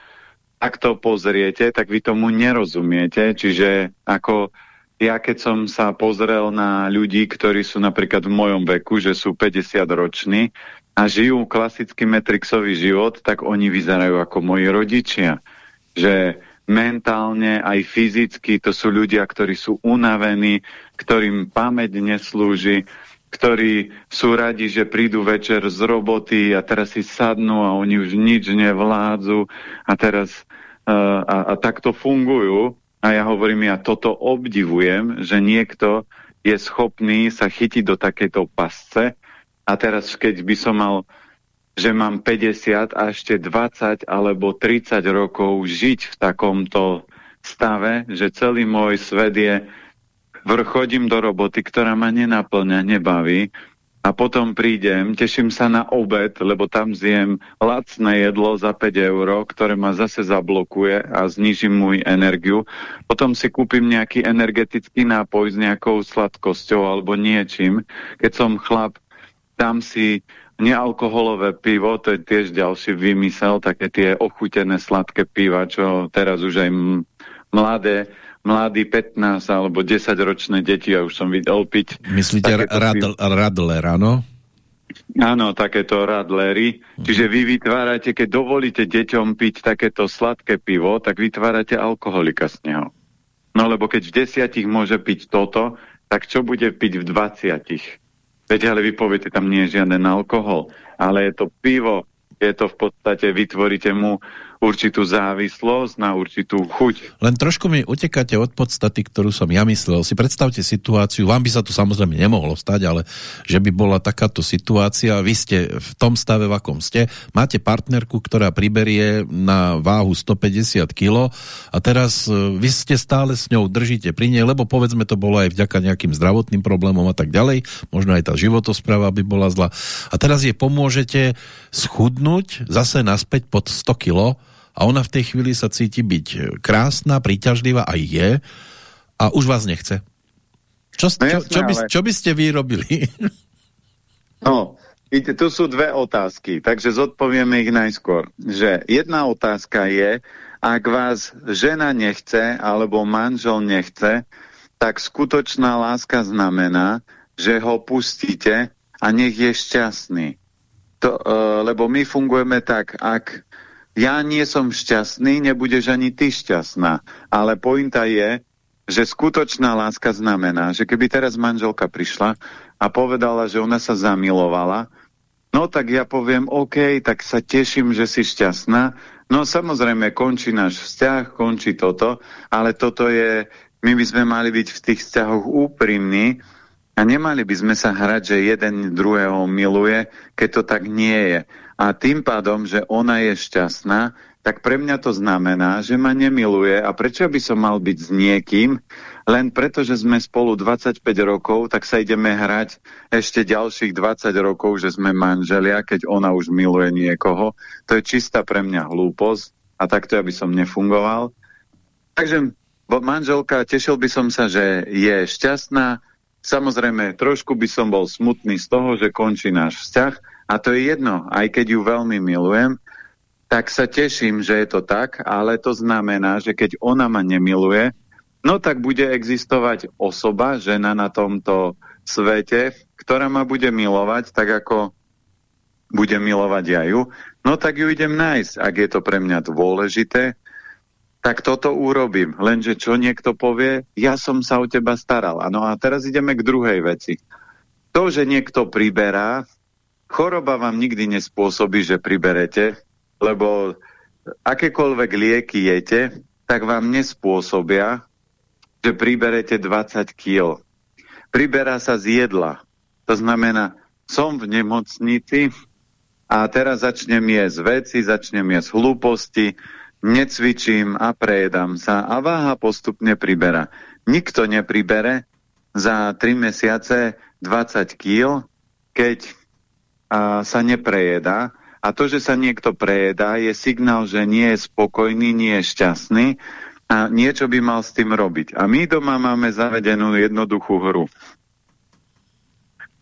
takto pozriete, tak vy tomu nerozumiete. Čiže ako ja keď som sa pozrel na ľudí, ktorí sú napríklad v mojom veku, že sú 50 roční a žijú klasický metrixový život, tak oni vyzerajú ako moji rodičia. Že mentálne aj fyzicky to sú ľudia, ktorí sú unavení, ktorým pamäť neslúži, ktorí sú radi, že prídu večer z roboty a teraz si sadnú a oni už nič nevládzu a teraz uh, a, a takto fungujú a ja hovorím, ja toto obdivujem, že niekto je schopný sa chytiť do takejto pasce a teraz keď by som mal, že mám 50 a ešte 20 alebo 30 rokov žiť v takomto stave, že celý môj svet je vrchodím do roboty, ktorá ma nenaplňa, nebaví a potom prídem, teším sa na obed, lebo tam zjem lacné jedlo za 5 eur, ktoré ma zase zablokuje a zniží môj energiu. Potom si kúpim nejaký energetický nápoj s nejakou sladkosťou alebo niečím. Keď som chlap, dám si nealkoholové pivo, to je tiež ďalší vymysel, také tie ochutené sladké piva, čo teraz už aj mladé, mladí 15 alebo 10 ročné deti, ja už som videl piť. Myslíte radl, radler, áno? Áno, takéto radlery. Mhm. Čiže vy vytvárate, keď dovolíte deťom piť takéto sladké pivo, tak vytvárate alkoholika z neho. No lebo keď v desiatich môže piť toto, tak čo bude piť v 20? Viete, ale vy poviete, tam nie je žiaden alkohol, ale je to pivo, je to v podstate, vytvoríte mu určitú závislosť, na určitú chuť. Len trošku mi utekáte od podstaty, ktorú som ja myslel. Si predstavte situáciu, vám by sa to samozrejme nemohlo stať, ale že by bola takáto situácia, vy ste v tom stave, v akom ste, máte partnerku, ktorá priberie na váhu 150 kg a teraz e, vy ste stále s ňou držíte pri nej, lebo povedzme to bolo aj vďaka nejakým zdravotným problémom a tak ďalej, možno aj tá životospráva by bola zla. A teraz je pomôžete schudnúť zase naspäť pod 100 kg a ona v tej chvíli sa cíti byť krásna, príťažlivá aj je a už vás nechce. Čo, no čo, čo, by, čo by ste vy robili? No, vidíte, tu sú dve otázky, takže zodpovieme ich najskôr. Že jedna otázka je, ak vás žena nechce alebo manžel nechce, tak skutočná láska znamená, že ho pustíte a nech je šťastný. To, uh, lebo my fungujeme tak, ak ja nie som šťastný, nebudeš ani ty šťastná. Ale pointa je, že skutočná láska znamená, že keby teraz manželka prišla a povedala, že ona sa zamilovala, no tak ja poviem, OK, tak sa teším, že si šťastná. No samozrejme, končí náš vzťah, končí toto, ale toto je, my by sme mali byť v tých vzťahoch úprimní a nemali by sme sa hrať, že jeden druhého miluje, keď to tak nie je a tým pádom, že ona je šťastná, tak pre mňa to znamená, že ma nemiluje a prečo by som mal byť s niekým, len preto, že sme spolu 25 rokov, tak sa ideme hrať ešte ďalších 20 rokov, že sme manželia, keď ona už miluje niekoho. To je čistá pre mňa hlúposť a takto ja by som nefungoval. Takže manželka, tešil by som sa, že je šťastná, samozrejme, trošku by som bol smutný z toho, že končí náš vzťah a to je jedno, aj keď ju veľmi milujem, tak sa teším, že je to tak, ale to znamená, že keď ona ma nemiluje, no tak bude existovať osoba, žena na tomto svete, ktorá ma bude milovať, tak ako bude milovať ja ju, no tak ju idem nájsť. Ak je to pre mňa dôležité, tak toto urobím. Lenže čo niekto povie, ja som sa o teba staral. Ano a teraz ideme k druhej veci. To, že niekto priberá, choroba vám nikdy nespôsobí, že priberete, lebo akékoľvek lieky jete, tak vám nespôsobia, že priberete 20 kg. Priberá sa z jedla. To znamená, som v nemocnici a teraz začnem jesť veci, začnem jesť hlúposti, necvičím a prejedám sa a váha postupne priberá. Nikto nepribere za 3 mesiace 20 kg, keď sa neprejedá. A to, že sa niekto prejedá, je signál, že nie je spokojný, nie je šťastný a niečo by mal s tým robiť. A my doma máme zavedenú jednoduchú hru.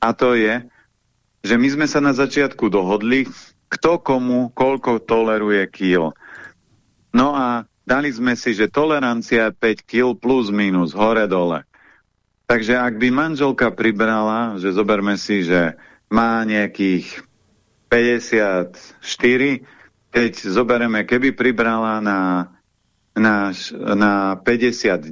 A to je, že my sme sa na začiatku dohodli, kto komu koľko toleruje kýl. No a dali sme si, že tolerancia 5 kg plus minus, hore-dole. Takže ak by manželka pribrala, že zoberme si, že má nejakých 54, keď zoberieme, keby pribrala na, na, na 59,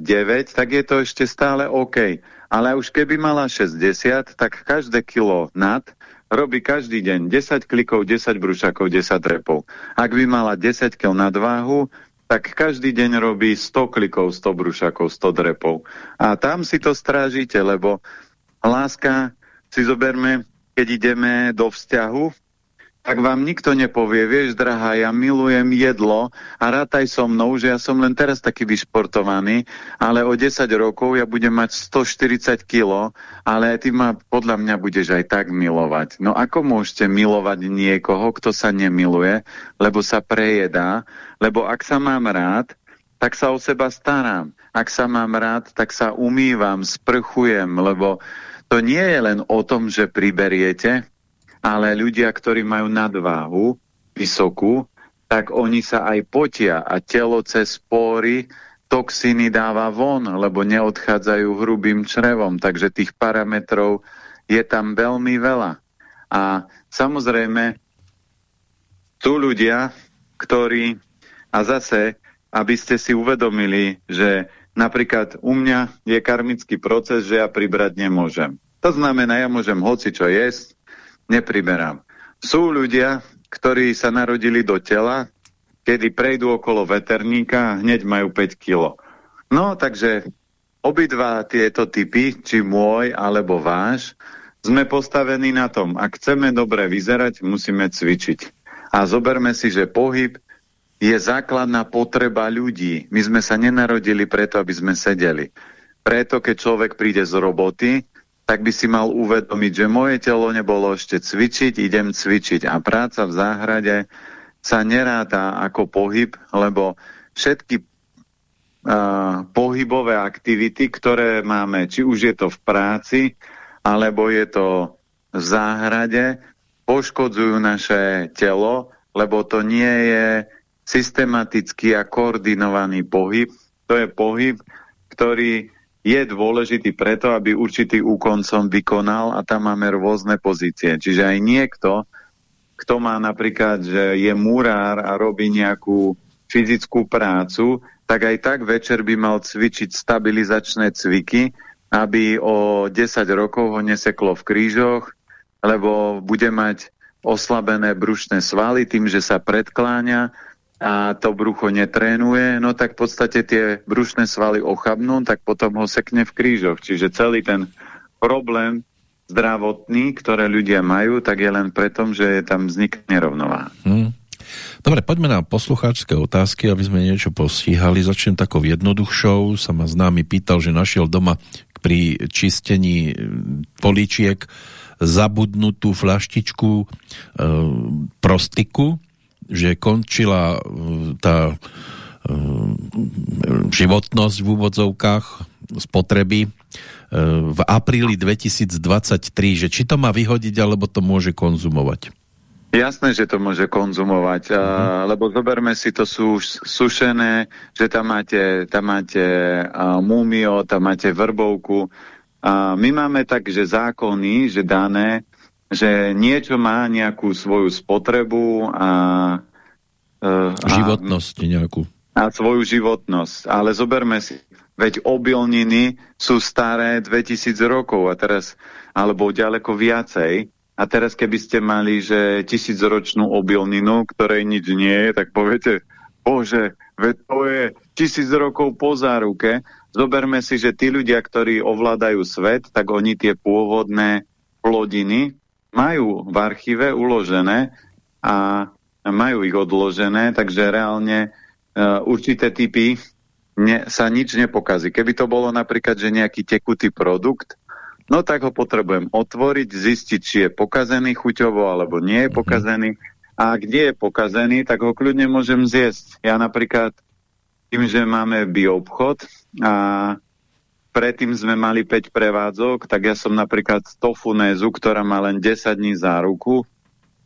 tak je to ešte stále OK. Ale už keby mala 60, tak každé kilo nad robí každý deň 10 klikov, 10 brúšakov, 10 repov. Ak by mala 10 kg nadváhu, tak každý deň robí 100 klikov, 100 brúšakov, 100 drepov. A tam si to strážite, lebo láska, si zoberme, keď ideme do vzťahu, tak vám nikto nepovie, vieš, drahá, ja milujem jedlo a rátaj so mnou, že ja som len teraz taký vyšportovaný, ale o 10 rokov ja budem mať 140 kilo, ale ty ma podľa mňa budeš aj tak milovať. No ako môžete milovať niekoho, kto sa nemiluje, lebo sa prejedá, lebo ak sa mám rád, tak sa o seba starám. Ak sa mám rád, tak sa umývam, sprchujem, lebo to nie je len o tom, že priberiete, ale ľudia, ktorí majú nadváhu vysokú, tak oni sa aj potia a telo cez spory toxiny dáva von, lebo neodchádzajú hrubým črevom, takže tých parametrov je tam veľmi veľa. A samozrejme, sú ľudia, ktorí, a zase, aby ste si uvedomili, že napríklad u mňa je karmický proces, že ja pribrať nemôžem. To znamená, ja môžem hoci čo jesť, nepriberám. Sú ľudia, ktorí sa narodili do tela, kedy prejdú okolo veterníka a hneď majú 5 kg. No, takže obidva tieto typy, či môj alebo váš, sme postavení na tom, ak chceme dobre vyzerať, musíme cvičiť. A zoberme si, že pohyb je základná potreba ľudí. My sme sa nenarodili preto, aby sme sedeli. Preto, keď človek príde z roboty, tak by si mal uvedomiť, že moje telo nebolo ešte cvičiť, idem cvičiť. A práca v záhrade sa neráta ako pohyb, lebo všetky uh, pohybové aktivity, ktoré máme, či už je to v práci, alebo je to v záhrade, poškodzujú naše telo, lebo to nie je systematický a koordinovaný pohyb. To je pohyb, ktorý je dôležitý preto, aby určitý úkon som vykonal a tam máme rôzne pozície. Čiže aj niekto, kto má napríklad, že je murár a robí nejakú fyzickú prácu, tak aj tak večer by mal cvičiť stabilizačné cviky, aby o 10 rokov ho neseklo v krížoch, lebo bude mať oslabené brušné svaly tým, že sa predkláňa a to brucho netrénuje, no tak v podstate tie brušné svaly ochabnú, tak potom ho sekne v krížoch. Čiže celý ten problém zdravotný, ktoré ľudia majú, tak je len preto, že tam vznikne rovnováha. Hmm. Dobre, poďme na poslucháčské otázky, aby sme niečo postíhali. Začnem takou jednoduchšou. Sa ma známy pýtal, že našiel doma pri čistení poličiek zabudnutú flaštičku e, prostiku, že končila uh, tá životnosť v úvodzovkách spotreby v apríli 2023, že či to má vyhodiť, alebo to môže konzumovať. Jasné, že to môže konzumovať, uh -huh. lebo zoberme si, to sú sušené, že tam máte, tam máte múmio, tam máte vrbovku. My máme tak, že zákony, že dané, že niečo má nejakú svoju spotrebu a... Uh, životnosť a, nejakú. A svoju životnosť. Ale zoberme si, veď obilniny sú staré 2000 rokov a teraz, alebo ďaleko viacej, a teraz keby ste mali, že tisícročnú obilninu, ktorej nič nie je, tak poviete, bože, veď to je tisíc rokov po záruke. Zoberme si, že tí ľudia, ktorí ovládajú svet, tak oni tie pôvodné plodiny majú v archíve uložené a majú ich odložené, takže reálne uh, určité typy ne, sa nič nepokazí. Keby to bolo napríklad, že nejaký tekutý produkt, no tak ho potrebujem otvoriť, zistiť, či je pokazený chuťovo alebo nie je mhm. pokazený. A kde je pokazený, tak ho kľudne môžem zjesť. Ja napríklad tým, že máme bioobchod a predtým sme mali 5 prevádzok, tak ja som napríklad tofunézu, ktorá má len 10 dní záruku,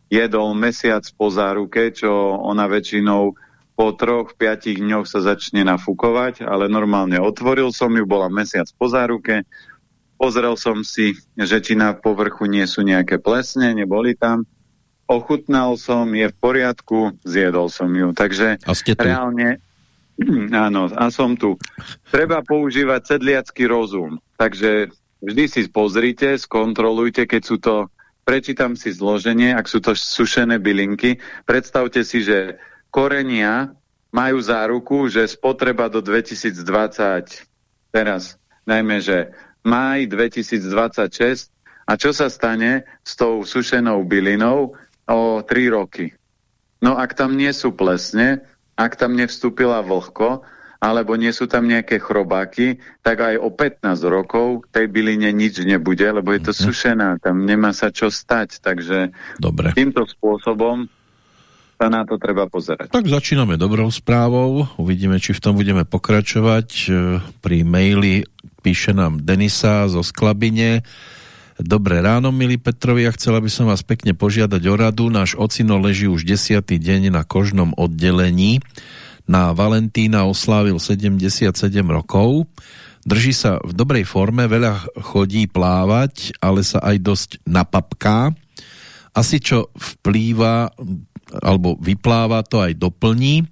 jedol mesiac po záruke, čo ona väčšinou po troch, piatich dňoch sa začne nafúkovať, ale normálne otvoril som ju, bola mesiac po záruke, Pozrel som si, že či na povrchu nie sú nejaké plesne, neboli tam. Ochutnal som, je v poriadku, zjedol som ju. Takže a reálne, áno, a som tu. Treba používať sedliacký rozum. Takže vždy si pozrite, skontrolujte, keď sú to, prečítam si zloženie, ak sú to sušené bylinky, predstavte si, že korenia majú záruku, že spotreba do 2020, teraz najmä, že máj 2026 a čo sa stane s tou sušenou bylinou o 3 roky. No ak tam nie sú plesne, ak tam nevstúpila vlhko, alebo nie sú tam nejaké chrobáky, tak aj o 15 rokov tej byline nič nebude, lebo je to mm -hmm. sušená, tam nemá sa čo stať. Takže Dobre. týmto spôsobom sa na to treba pozerať. Tak začíname dobrou správou, uvidíme, či v tom budeme pokračovať. E, pri maili píše nám Denisa zo Sklabine. Dobré ráno, milí Petrovi, a chcela by som vás pekne požiadať o radu. Náš ocino leží už desiatý deň na kožnom oddelení. Na Valentína oslávil 77 rokov. Drží sa v dobrej forme, veľa chodí plávať, ale sa aj dosť napapká. Asi čo vplýva alebo vypláva, to aj doplní.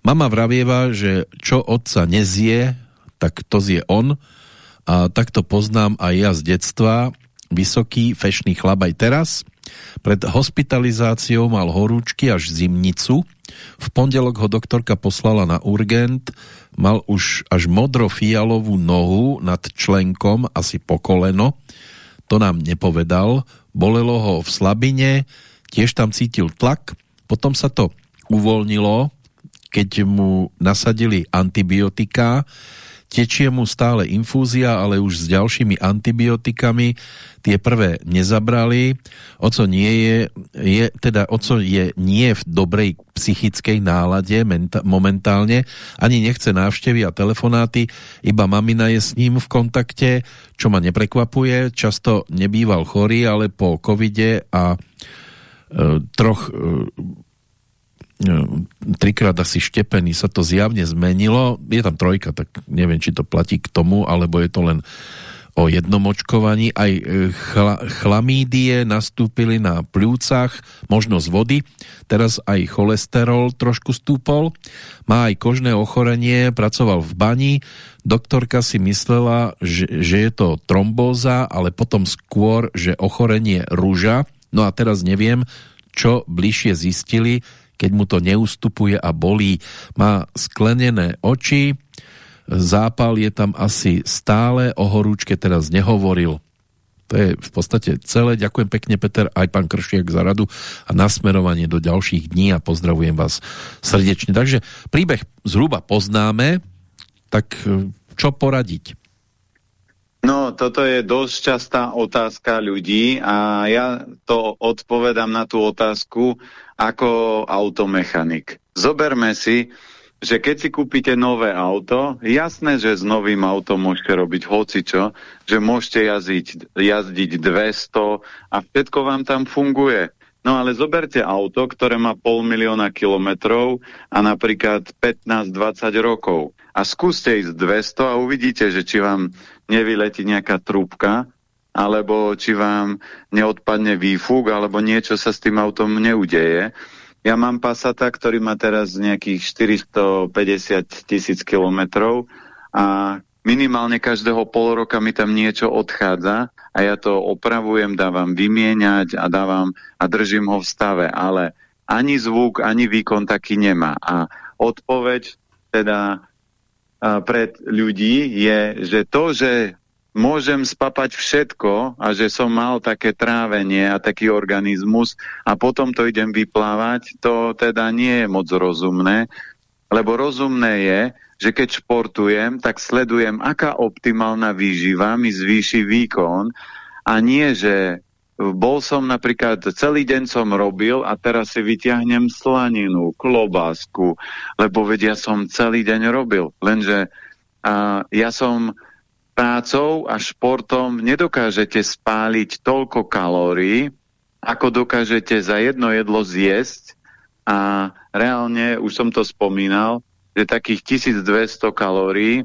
Mama vravieva, že čo otca nezie, tak to zje on. A takto poznám aj ja z detstva. Vysoký, fešný chlap aj teraz. Pred hospitalizáciou mal horúčky až zimnicu. V pondelok ho doktorka poslala na urgent. Mal už až modrofialovú nohu nad členkom, asi po koleno. To nám nepovedal. Bolelo ho v slabine, tiež tam cítil tlak potom sa to uvoľnilo, keď mu nasadili antibiotika, tečie mu stále infúzia, ale už s ďalšími antibiotikami. Tie prvé nezabrali. Oco nie je, je teda oco je nie v dobrej psychickej nálade momentálne, ani nechce návštevy a telefonáty, iba mamina je s ním v kontakte, čo ma neprekvapuje. Často nebýval chorý, ale po covide a E, troch e, trikrát asi štepený sa to zjavne zmenilo. Je tam trojka, tak neviem, či to platí k tomu, alebo je to len o jednom očkovaní. Aj chla, chlamídie nastúpili na pľúcach, možno z vody. Teraz aj cholesterol trošku stúpol. Má aj kožné ochorenie, pracoval v bani. Doktorka si myslela, že, že je to trombóza, ale potom skôr, že ochorenie rúža No a teraz neviem, čo bližšie zistili, keď mu to neustupuje a bolí. Má sklenené oči, zápal je tam asi stále, o horúčke teraz nehovoril. To je v podstate celé. Ďakujem pekne, Peter, aj pán Kršiak za radu a nasmerovanie do ďalších dní a pozdravujem vás srdečne. Takže príbeh zhruba poznáme, tak čo poradiť? No, toto je dosť častá otázka ľudí a ja to odpovedám na tú otázku ako automechanik. Zoberme si, že keď si kúpite nové auto, jasné, že s novým autom môžete robiť hocičo, že môžete jazdiť, jazdiť 200 a všetko vám tam funguje. No ale zoberte auto, ktoré má pol milióna kilometrov a napríklad 15-20 rokov a skúste ísť 200 a uvidíte, že či vám nevyletí nejaká trúbka alebo či vám neodpadne výfuk alebo niečo sa s tým autom neudeje. Ja mám Passata, ktorý má teraz nejakých 450 tisíc kilometrov a minimálne každého pol roka mi tam niečo odchádza a ja to opravujem, dávam vymieňať a dávam a držím ho v stave, ale ani zvuk, ani výkon taký nemá. A odpoveď teda pred ľudí je, že to, že môžem spapať všetko a že som mal také trávenie a taký organizmus a potom to idem vyplávať, to teda nie je moc rozumné, lebo rozumné je, že keď športujem, tak sledujem, aká optimálna výživa mi zvýši výkon a nie, že bol som napríklad, celý deň som robil a teraz si vyťahnem slaninu, klobásku, lebo vedia som celý deň robil. Lenže a ja som prácou a športom nedokážete spáliť toľko kalórií, ako dokážete za jedno jedlo zjesť a reálne, už som to spomínal, že takých 1200 kalórií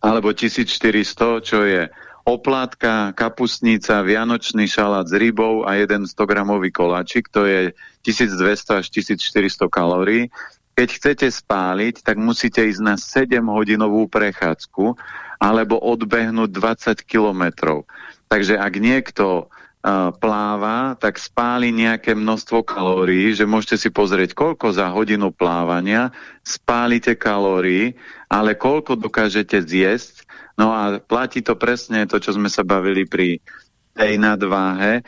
alebo 1400, čo je oplátka, kapustnica, vianočný šalát s rybou a jeden 100 gramový koláčik, to je 1200 až 1400 kalórií. Keď chcete spáliť, tak musíte ísť na 7 hodinovú prechádzku alebo odbehnúť 20 kilometrov. Takže ak niekto uh, pláva, tak spáli nejaké množstvo kalórií, že môžete si pozrieť, koľko za hodinu plávania spálite kalórií, ale koľko dokážete zjesť. No a platí to presne to, čo sme sa bavili pri tej nadváhe,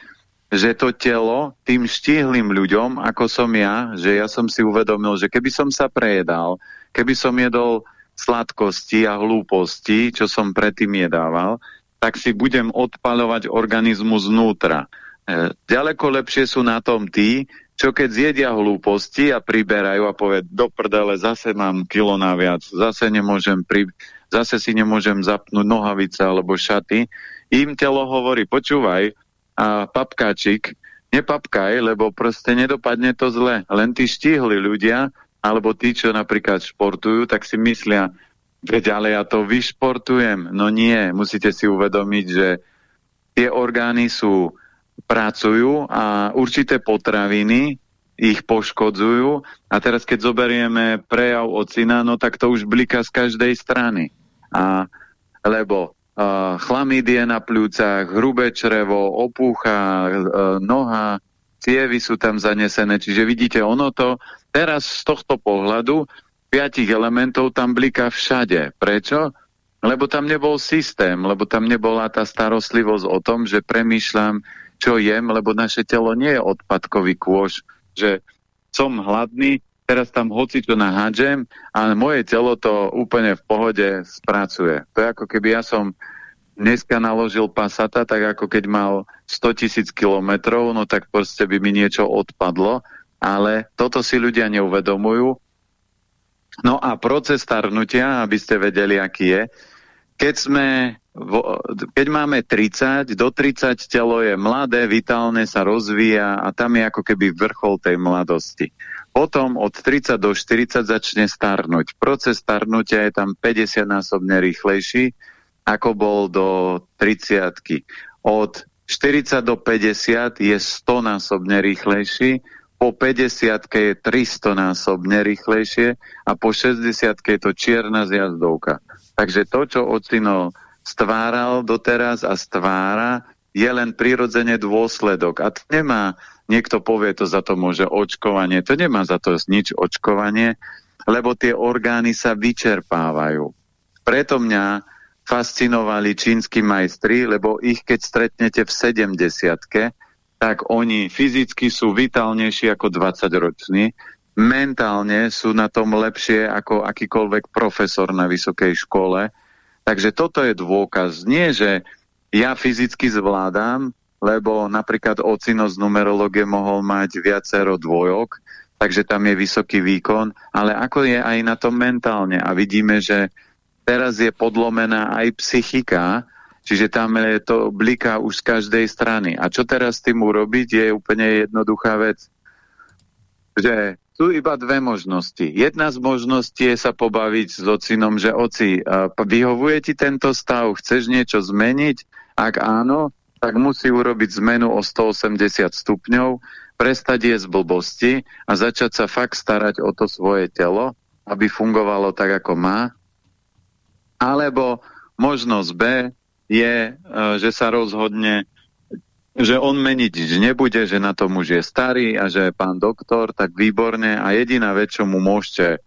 že to telo tým štíhlým ľuďom, ako som ja, že ja som si uvedomil, že keby som sa prejedal, keby som jedol sladkosti a hlúposti, čo som predtým jedával, tak si budem odpaľovať organizmus znútra. E, ďaleko lepšie sú na tom tí, čo keď zjedia hlúposti a priberajú a povie, do prdele, zase mám kilo naviac, zase, nemôžem pri, zase si nemôžem zapnúť nohavice alebo šaty, im telo hovorí, počúvaj, a papkáčik, nepapkaj, lebo proste nedopadne to zle. Len tí štíhli ľudia alebo tí, čo napríklad športujú, tak si myslia, veď ale ja to vyšportujem. No nie, musíte si uvedomiť, že tie orgány sú, pracujú a určité potraviny ich poškodzujú a teraz keď zoberieme prejav ocina, no tak to už blika z každej strany. A, lebo uh, chlamídie na pľúcach, hrubé črevo, opúcha, uh, noha, cievy sú tam zanesené, čiže vidíte, ono to teraz z tohto pohľadu piatich elementov tam bliká všade. Prečo? Lebo tam nebol systém, lebo tam nebola tá starostlivosť o tom, že premýšľam, čo jem, lebo naše telo nie je odpadkový kôž, že som hladný, teraz tam hoci čo nahádžem a moje telo to úplne v pohode spracuje. To je ako keby ja som dneska naložil pasata, tak ako keď mal 100 tisíc kilometrov, no tak proste by mi niečo odpadlo ale toto si ľudia neuvedomujú. No a proces starnutia, aby ste vedeli, aký je, keď sme keď máme 30, do 30 telo je mladé, vitálne, sa rozvíja a tam je ako keby vrchol tej mladosti. Potom od 30 do 40 začne starnúť. Proces starnutia je tam 50 násobne rýchlejší, ako bol do 30 -ky. Od 40 do 50 je 100 násobne rýchlejší, po 50 je 300 násobne rýchlejšie a po 60 je to čierna zjazdovka. Takže to, čo ocino stváral doteraz a stvára, je len prirodzene dôsledok. A to nemá, niekto povie, to za to môže očkovanie, to nemá za to nič očkovanie, lebo tie orgány sa vyčerpávajú. Preto mňa fascinovali čínsky majstri, lebo ich keď stretnete v 70 tak oni fyzicky sú vitálnejší ako 20-roční, mentálne sú na tom lepšie ako akýkoľvek profesor na vysokej škole. Takže toto je dôkaz. Nie, že ja fyzicky zvládam, lebo napríklad ocino z numerológie mohol mať viacero dvojok, takže tam je vysoký výkon, ale ako je aj na tom mentálne a vidíme, že teraz je podlomená aj psychika, čiže tam je to bliká už z každej strany. A čo teraz s tým urobiť je úplne jednoduchá vec, že sú iba dve možnosti. Jedna z možností je sa pobaviť s ocinom, že oci, vyhovuje ti tento stav, chceš niečo zmeniť? Ak áno, tak musí urobiť zmenu o 180 stupňov, prestať jesť blbosti a začať sa fakt starať o to svoje telo, aby fungovalo tak, ako má. Alebo možnosť B je, e, že sa rozhodne že on meniť nič nebude, že na tom už je starý a že pán doktor, tak výborne. A jediná vec, čo mu môžete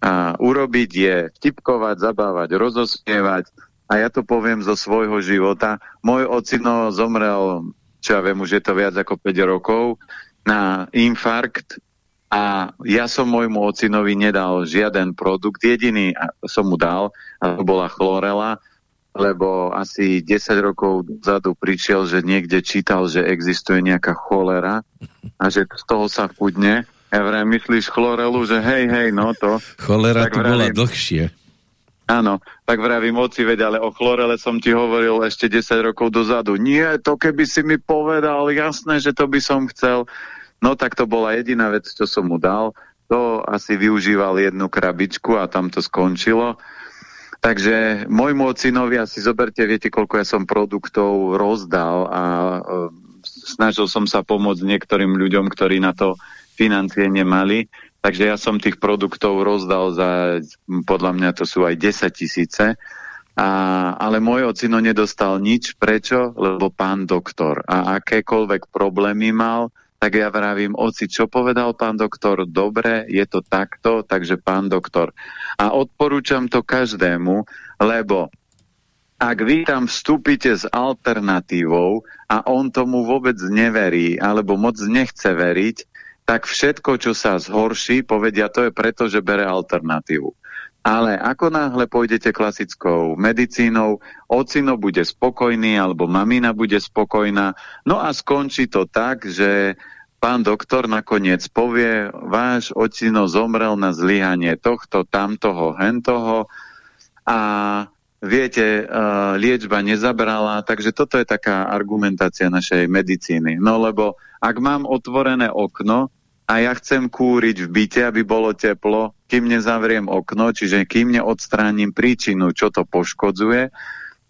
a, urobiť je vtipkovať, zabávať, rozospievať. A ja to poviem zo svojho života. Môj ocino zomrel, čo ja viem, už je to viac ako 5 rokov, na infarkt. A ja som môjmu ocinovi nedal žiaden produkt, jediný som mu dal, a to bola chlorela, lebo asi 10 rokov dozadu prišiel, že niekde čítal, že existuje nejaká cholera a že z toho sa chudne. Ja vrem, myslíš chlorelu, že hej, hej, no to. Cholera tu bola dlhšie. Áno, tak vravím, oci veď, ale o chlorele som ti hovoril ešte 10 rokov dozadu. Nie, to keby si mi povedal, jasné, že to by som chcel. No tak to bola jediná vec, čo som mu dal. To asi využíval jednu krabičku a tam to skončilo. Takže môjmu ocinovi asi zoberte, viete, koľko ja som produktov rozdal a e, snažil som sa pomôcť niektorým ľuďom, ktorí na to financie nemali. Takže ja som tých produktov rozdal za, podľa mňa to sú aj 10 tisíce. A, ale môj ocino nedostal nič. Prečo? Lebo pán doktor. A akékoľvek problémy mal, tak ja vravím, oci, čo povedal pán doktor? Dobre, je to takto, takže pán doktor. A odporúčam to každému, lebo ak vy tam vstúpite s alternatívou a on tomu vôbec neverí, alebo moc nechce veriť, tak všetko, čo sa zhorší, povedia, to je preto, že bere alternatívu. Ale ako náhle pôjdete klasickou medicínou, ocino bude spokojný alebo mamina bude spokojná, no a skončí to tak, že pán doktor nakoniec povie, váš ocino zomrel na zlyhanie tohto, tamtoho, hentoho a viete, uh, liečba nezabrala, takže toto je taká argumentácia našej medicíny. No lebo ak mám otvorené okno, a ja chcem kúriť v byte, aby bolo teplo, kým nezavriem okno, čiže kým neodstránim príčinu, čo to poškodzuje,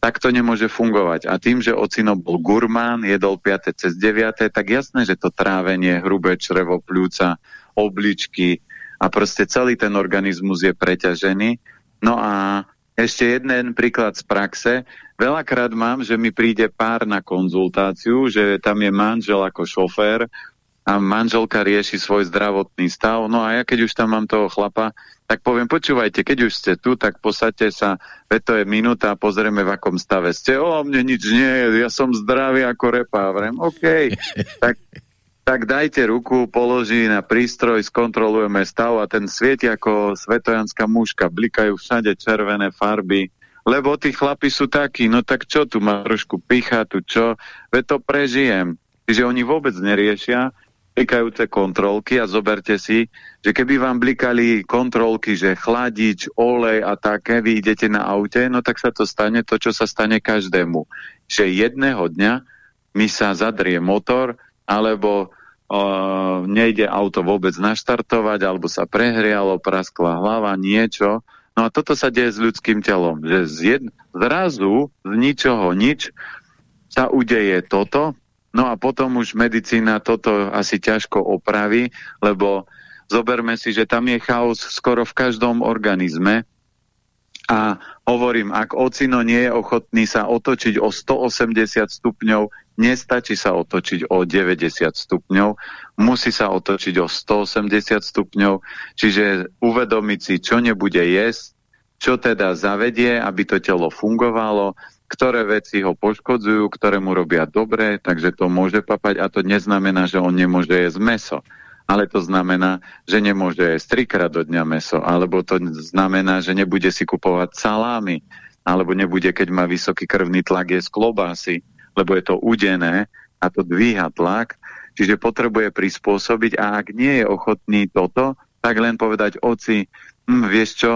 tak to nemôže fungovať. A tým, že ocino bol gurmán, jedol 5. cez 9. tak jasné, že to trávenie, hrubé črevo, pľúca, obličky a proste celý ten organizmus je preťažený. No a ešte jeden príklad z praxe. Veľakrát mám, že mi príde pár na konzultáciu, že tam je manžel ako šofér a manželka rieši svoj zdravotný stav. No a ja keď už tam mám toho chlapa, tak poviem, počúvajte, keď už ste tu, tak posadte sa, veď to je minúta a pozrieme, v akom stave ste. O, mne nič nie je, ja som zdravý ako repá. Vrem, OK, tak, tak dajte ruku, položí na prístroj, skontrolujeme stav a ten svieti ako svetojanská muška, blikajú všade červené farby, lebo tí chlapi sú takí, no tak čo tu má trošku picha, tu čo, veď to prežijem. Čiže oni vôbec neriešia, blikajúce kontrolky a zoberte si, že keby vám blikali kontrolky, že chladič, olej a také, vy idete na aute, no tak sa to stane to, čo sa stane každému. Že jedného dňa mi sa zadrie motor, alebo uh, nejde auto vôbec naštartovať, alebo sa prehrialo, praskla hlava, niečo. No a toto sa deje s ľudským telom, že z jed... zrazu z ničoho nič sa udeje toto, No a potom už medicína toto asi ťažko opraví, lebo zoberme si, že tam je chaos skoro v každom organizme. A hovorím, ak ocino nie je ochotný sa otočiť o 180 stupňov, nestačí sa otočiť o 90 stupňov, musí sa otočiť o 180 stupňov, čiže uvedomiť si, čo nebude jesť, čo teda zavedie, aby to telo fungovalo, ktoré veci ho poškodzujú, ktoré mu robia dobre, takže to môže papať a to neznamená, že on nemôže jesť meso. Ale to znamená, že nemôže jesť trikrát do dňa meso, alebo to znamená, že nebude si kupovať salámy, alebo nebude, keď má vysoký krvný tlak, jesť klobásy, lebo je to udené a to dvíha tlak. čiže potrebuje prispôsobiť a ak nie je ochotný toto, tak len povedať, oci, hm, vieš čo,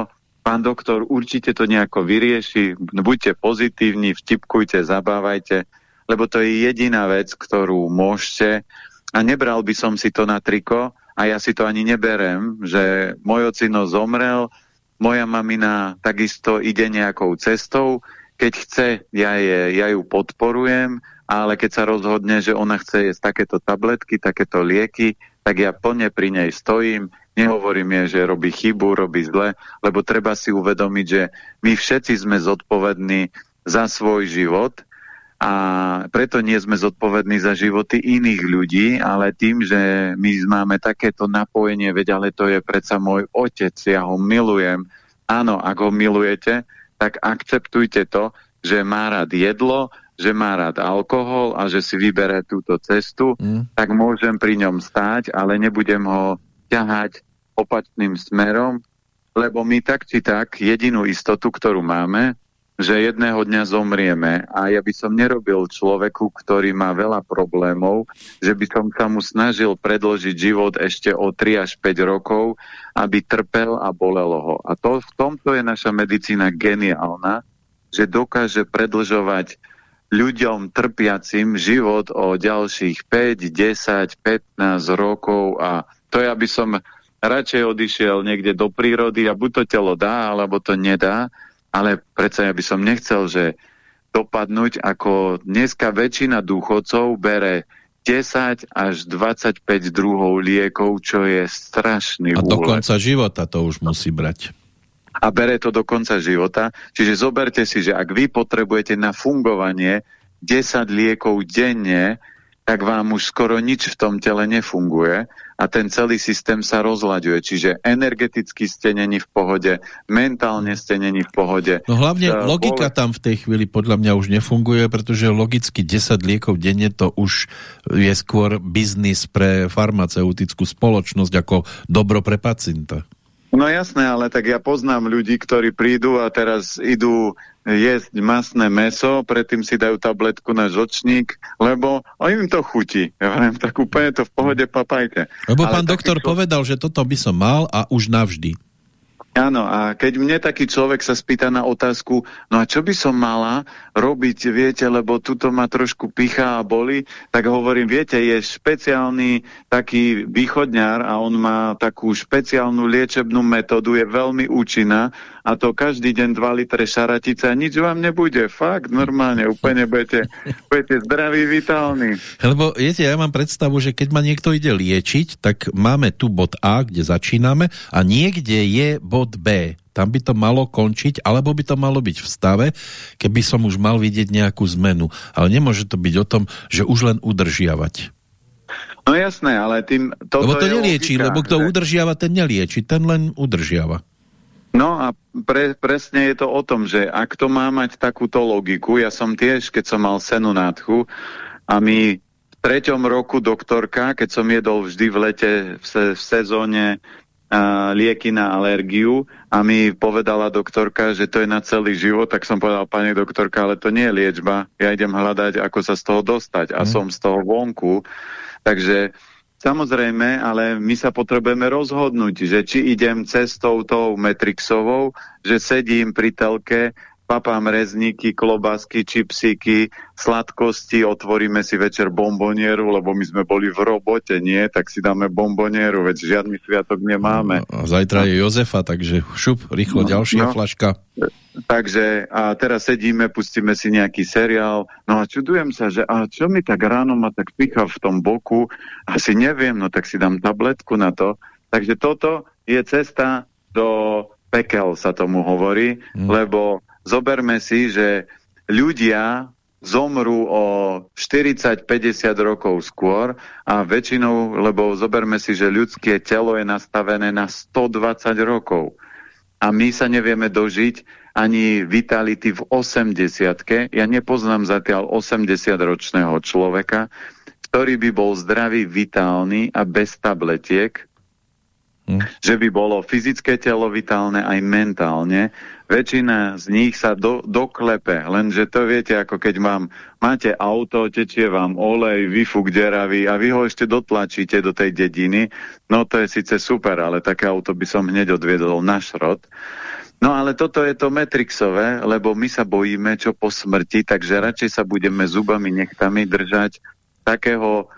pán doktor, určite to nejako vyrieši, buďte pozitívni, vtipkujte, zabávajte, lebo to je jediná vec, ktorú môžete. A nebral by som si to na triko a ja si to ani neberem, že môj ocino zomrel, moja mamina takisto ide nejakou cestou, keď chce, ja, je, ja ju podporujem, ale keď sa rozhodne, že ona chce jesť takéto tabletky, takéto lieky, tak ja plne pri nej stojím, nehovorím je, že robí chybu, robí zle, lebo treba si uvedomiť, že my všetci sme zodpovední za svoj život a preto nie sme zodpovední za životy iných ľudí, ale tým, že my máme takéto napojenie, veď ale to je predsa môj otec, ja ho milujem. Áno, ak ho milujete, tak akceptujte to, že má rád jedlo, že má rád alkohol a že si vybere túto cestu, mm. tak môžem pri ňom stáť, ale nebudem ho ťahať opačným smerom, lebo my tak či tak jedinú istotu, ktorú máme, že jedného dňa zomrieme a ja by som nerobil človeku, ktorý má veľa problémov, že by som sa mu snažil predložiť život ešte o 3 až 5 rokov, aby trpel a bolelo ho. A to, v tomto je naša medicína geniálna, že dokáže predlžovať ľuďom trpiacim život o ďalších 5, 10, 15 rokov a to ja by som radšej odišiel niekde do prírody a buď to telo dá, alebo to nedá, ale predsa ja by som nechcel, že dopadnúť ako dneska väčšina dôchodcov bere 10 až 25 druhov liekov, čo je strašný A do konca života to už musí brať. A bere to do konca života. Čiže zoberte si, že ak vy potrebujete na fungovanie 10 liekov denne, tak vám už skoro nič v tom tele nefunguje a ten celý systém sa rozlaďuje. Čiže energeticky ste není v pohode, mentálne ste není v pohode. No hlavne uh, logika bole... tam v tej chvíli podľa mňa už nefunguje, pretože logicky 10 liekov denne to už je skôr biznis pre farmaceutickú spoločnosť ako dobro pre pacienta. No jasné, ale tak ja poznám ľudí, ktorí prídu a teraz idú jesť masné meso, predtým si dajú tabletku na žočník, lebo im to chutí. Ja viem, tak úplne to v pohode papajte. Lebo ale pán doktor čo... povedal, že toto by som mal a už navždy. Áno, a keď mne taký človek sa spýta na otázku, no a čo by som mala robiť, viete, lebo tuto ma trošku pichá a boli, tak hovorím, viete, je špeciálny taký východňar a on má takú špeciálnu liečebnú metódu, je veľmi účinná a to každý deň 2 litre šaratice a nič vám nebude, fakt, normálne, úplne budete, budete zdraví, vitálni. Lebo, viete, ja mám predstavu, že keď ma niekto ide liečiť, tak máme tu bod A, kde začíname a niekde je bod B. Tam by to malo končiť, alebo by to malo byť v stave, keby som už mal vidieť nejakú zmenu. Ale nemôže to byť o tom, že už len udržiavať. No jasné, ale tým... Lebo to nelieči, logika, lebo kto že... udržiava, ten nelieči, ten len udržiava. No a pre, presne je to o tom, že ak to má mať takúto logiku, ja som tiež, keď som mal senu nádchu a my v treťom roku doktorka, keď som jedol vždy v lete v, se, v sezóne lieky na alergiu a mi povedala doktorka, že to je na celý život, tak som povedal, pani doktorka, ale to nie je liečba, ja idem hľadať, ako sa z toho dostať a mm. som z toho vonku. Takže samozrejme, ale my sa potrebujeme rozhodnúť, že či idem cestou tou Metrixovou, že sedím pri telke papám rezníky, klobásky, čipsíky, sladkosti, otvoríme si večer bombonieru, lebo my sme boli v robote, nie? Tak si dáme bombonieru, veď žiadny sviatok nemáme. No, a zajtra je Jozefa, takže šup, rýchlo no, ďalšia no, flaška. Takže a teraz sedíme, pustíme si nejaký seriál, no a čudujem sa, že a čo mi tak ráno ma tak picha v tom boku, asi neviem, no tak si dám tabletku na to. Takže toto je cesta do pekel, sa tomu hovorí, mm. lebo zoberme si, že ľudia zomrú o 40-50 rokov skôr a väčšinou, lebo zoberme si, že ľudské telo je nastavené na 120 rokov. A my sa nevieme dožiť ani vitality v 80 Ja nepoznám zatiaľ 80-ročného človeka, ktorý by bol zdravý, vitálny a bez tabletiek Hmm. Že by bolo fyzické telo vitálne aj mentálne. Väčšina z nich sa do, doklepe, lenže to viete, ako keď vám máte auto, tečie vám olej, vyfuk deravý a vy ho ešte dotlačíte do tej dediny, no to je síce super, ale také auto by som hneď odviedol na šrot. No ale toto je to Matrixové, lebo my sa bojíme, čo po smrti, takže radšej sa budeme zubami nechtami držať takého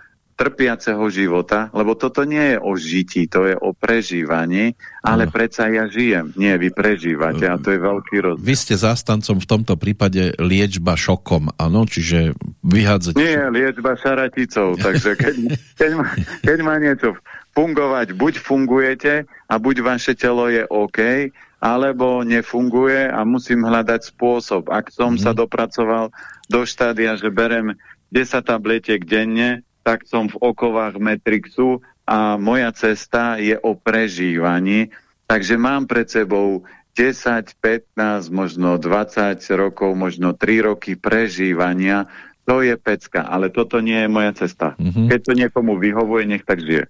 trpiaceho života, lebo toto nie je o žití, to je o prežívaní, ale no. predsa ja žijem. Nie, vy prežívate a to je veľký rozdiel. Vy ste zástancom v tomto prípade liečba šokom, áno? Čiže vyhádzať... Nie, liečba šaraticou, takže keď, keď, má, keď má niečo fungovať, buď fungujete a buď vaše telo je OK, alebo nefunguje a musím hľadať spôsob. Ak som mm. sa dopracoval do štádia, že berem 10 tabletiek denne, tak som v okovách Matrixu a moja cesta je o prežívaní. Takže mám pred sebou 10, 15, možno 20 rokov, možno 3 roky prežívania. To je pecka, ale toto nie je moja cesta. Mm -hmm. Keď to niekomu vyhovuje, nech tak žije.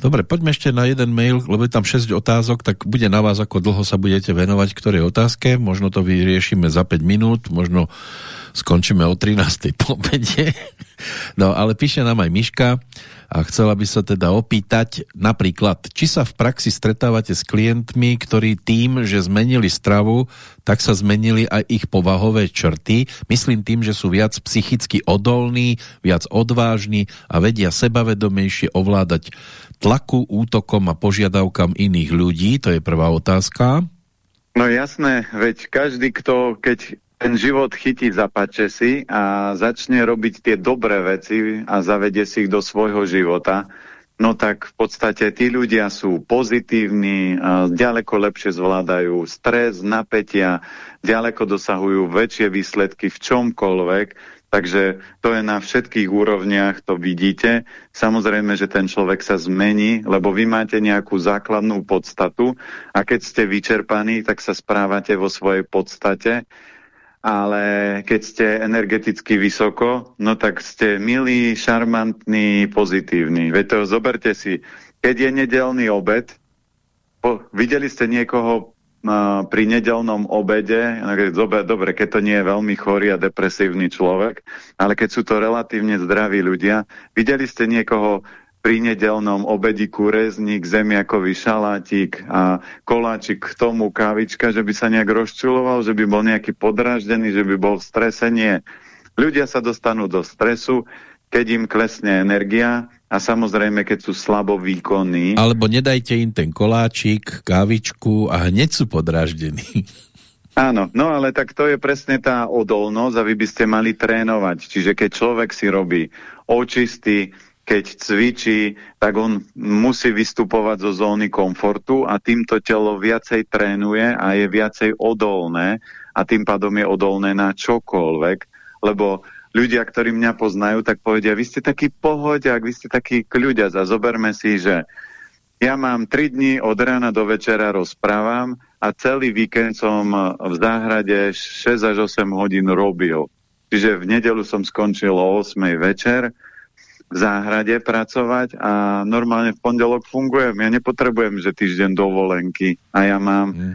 Dobre, poďme ešte na jeden mail, lebo je tam 6 otázok, tak bude na vás, ako dlho sa budete venovať ktorej otázke. Možno to vyriešime za 5 minút, možno skončíme o 13. po. No, ale píše nám aj Miška a chcela by sa teda opýtať napríklad, či sa v praxi stretávate s klientmi, ktorí tým, že zmenili stravu, tak sa zmenili aj ich povahové črty. Myslím tým, že sú viac psychicky odolní, viac odvážni a vedia sebavedomejšie ovládať tlaku, útokom a požiadavkám iných ľudí? To je prvá otázka. No jasné, veď každý, kto, keď ten život chytí za si a začne robiť tie dobré veci a zavedie si ich do svojho života, no tak v podstate tí ľudia sú pozitívni, ďaleko lepšie zvládajú stres, napätia, ďaleko dosahujú väčšie výsledky v čomkoľvek, Takže to je na všetkých úrovniach, to vidíte. Samozrejme, že ten človek sa zmení, lebo vy máte nejakú základnú podstatu a keď ste vyčerpaní, tak sa správate vo svojej podstate, ale keď ste energeticky vysoko, no tak ste milí, šarmantní, pozitívni. Veď to zoberte si, keď je nedelný obed, po, videli ste niekoho pri nedelnom obede, dobre, dobre, keď to nie je veľmi chorý a depresívny človek, ale keď sú to relatívne zdraví ľudia, videli ste niekoho pri nedelnom obediku rezník, zemiakový šalátik a koláčik k tomu kávička, že by sa nejak rozčuloval, že by bol nejaký podráždený, že by bol v strese, nie. Ľudia sa dostanú do stresu, keď im klesne energia a samozrejme, keď sú slabo výkonní. Alebo nedajte im ten koláčik, kávičku a hneď sú podráždení. Áno, no ale tak to je presne tá odolnosť a vy by ste mali trénovať. Čiže keď človek si robí očisty, keď cvičí, tak on musí vystupovať zo zóny komfortu a týmto telo viacej trénuje a je viacej odolné a tým pádom je odolné na čokoľvek, lebo ľudia, ktorí mňa poznajú, tak povedia, vy ste taký pohodiak, vy ste taký kľudia. A zoberme si, že ja mám 3 dní od rána do večera rozprávam a celý víkend som v záhrade 6 až 8 hodín robil. Čiže v nedelu som skončil o 8 večer v záhrade pracovať a normálne v pondelok fungujem. Ja nepotrebujem, že týždeň dovolenky a ja mám mm.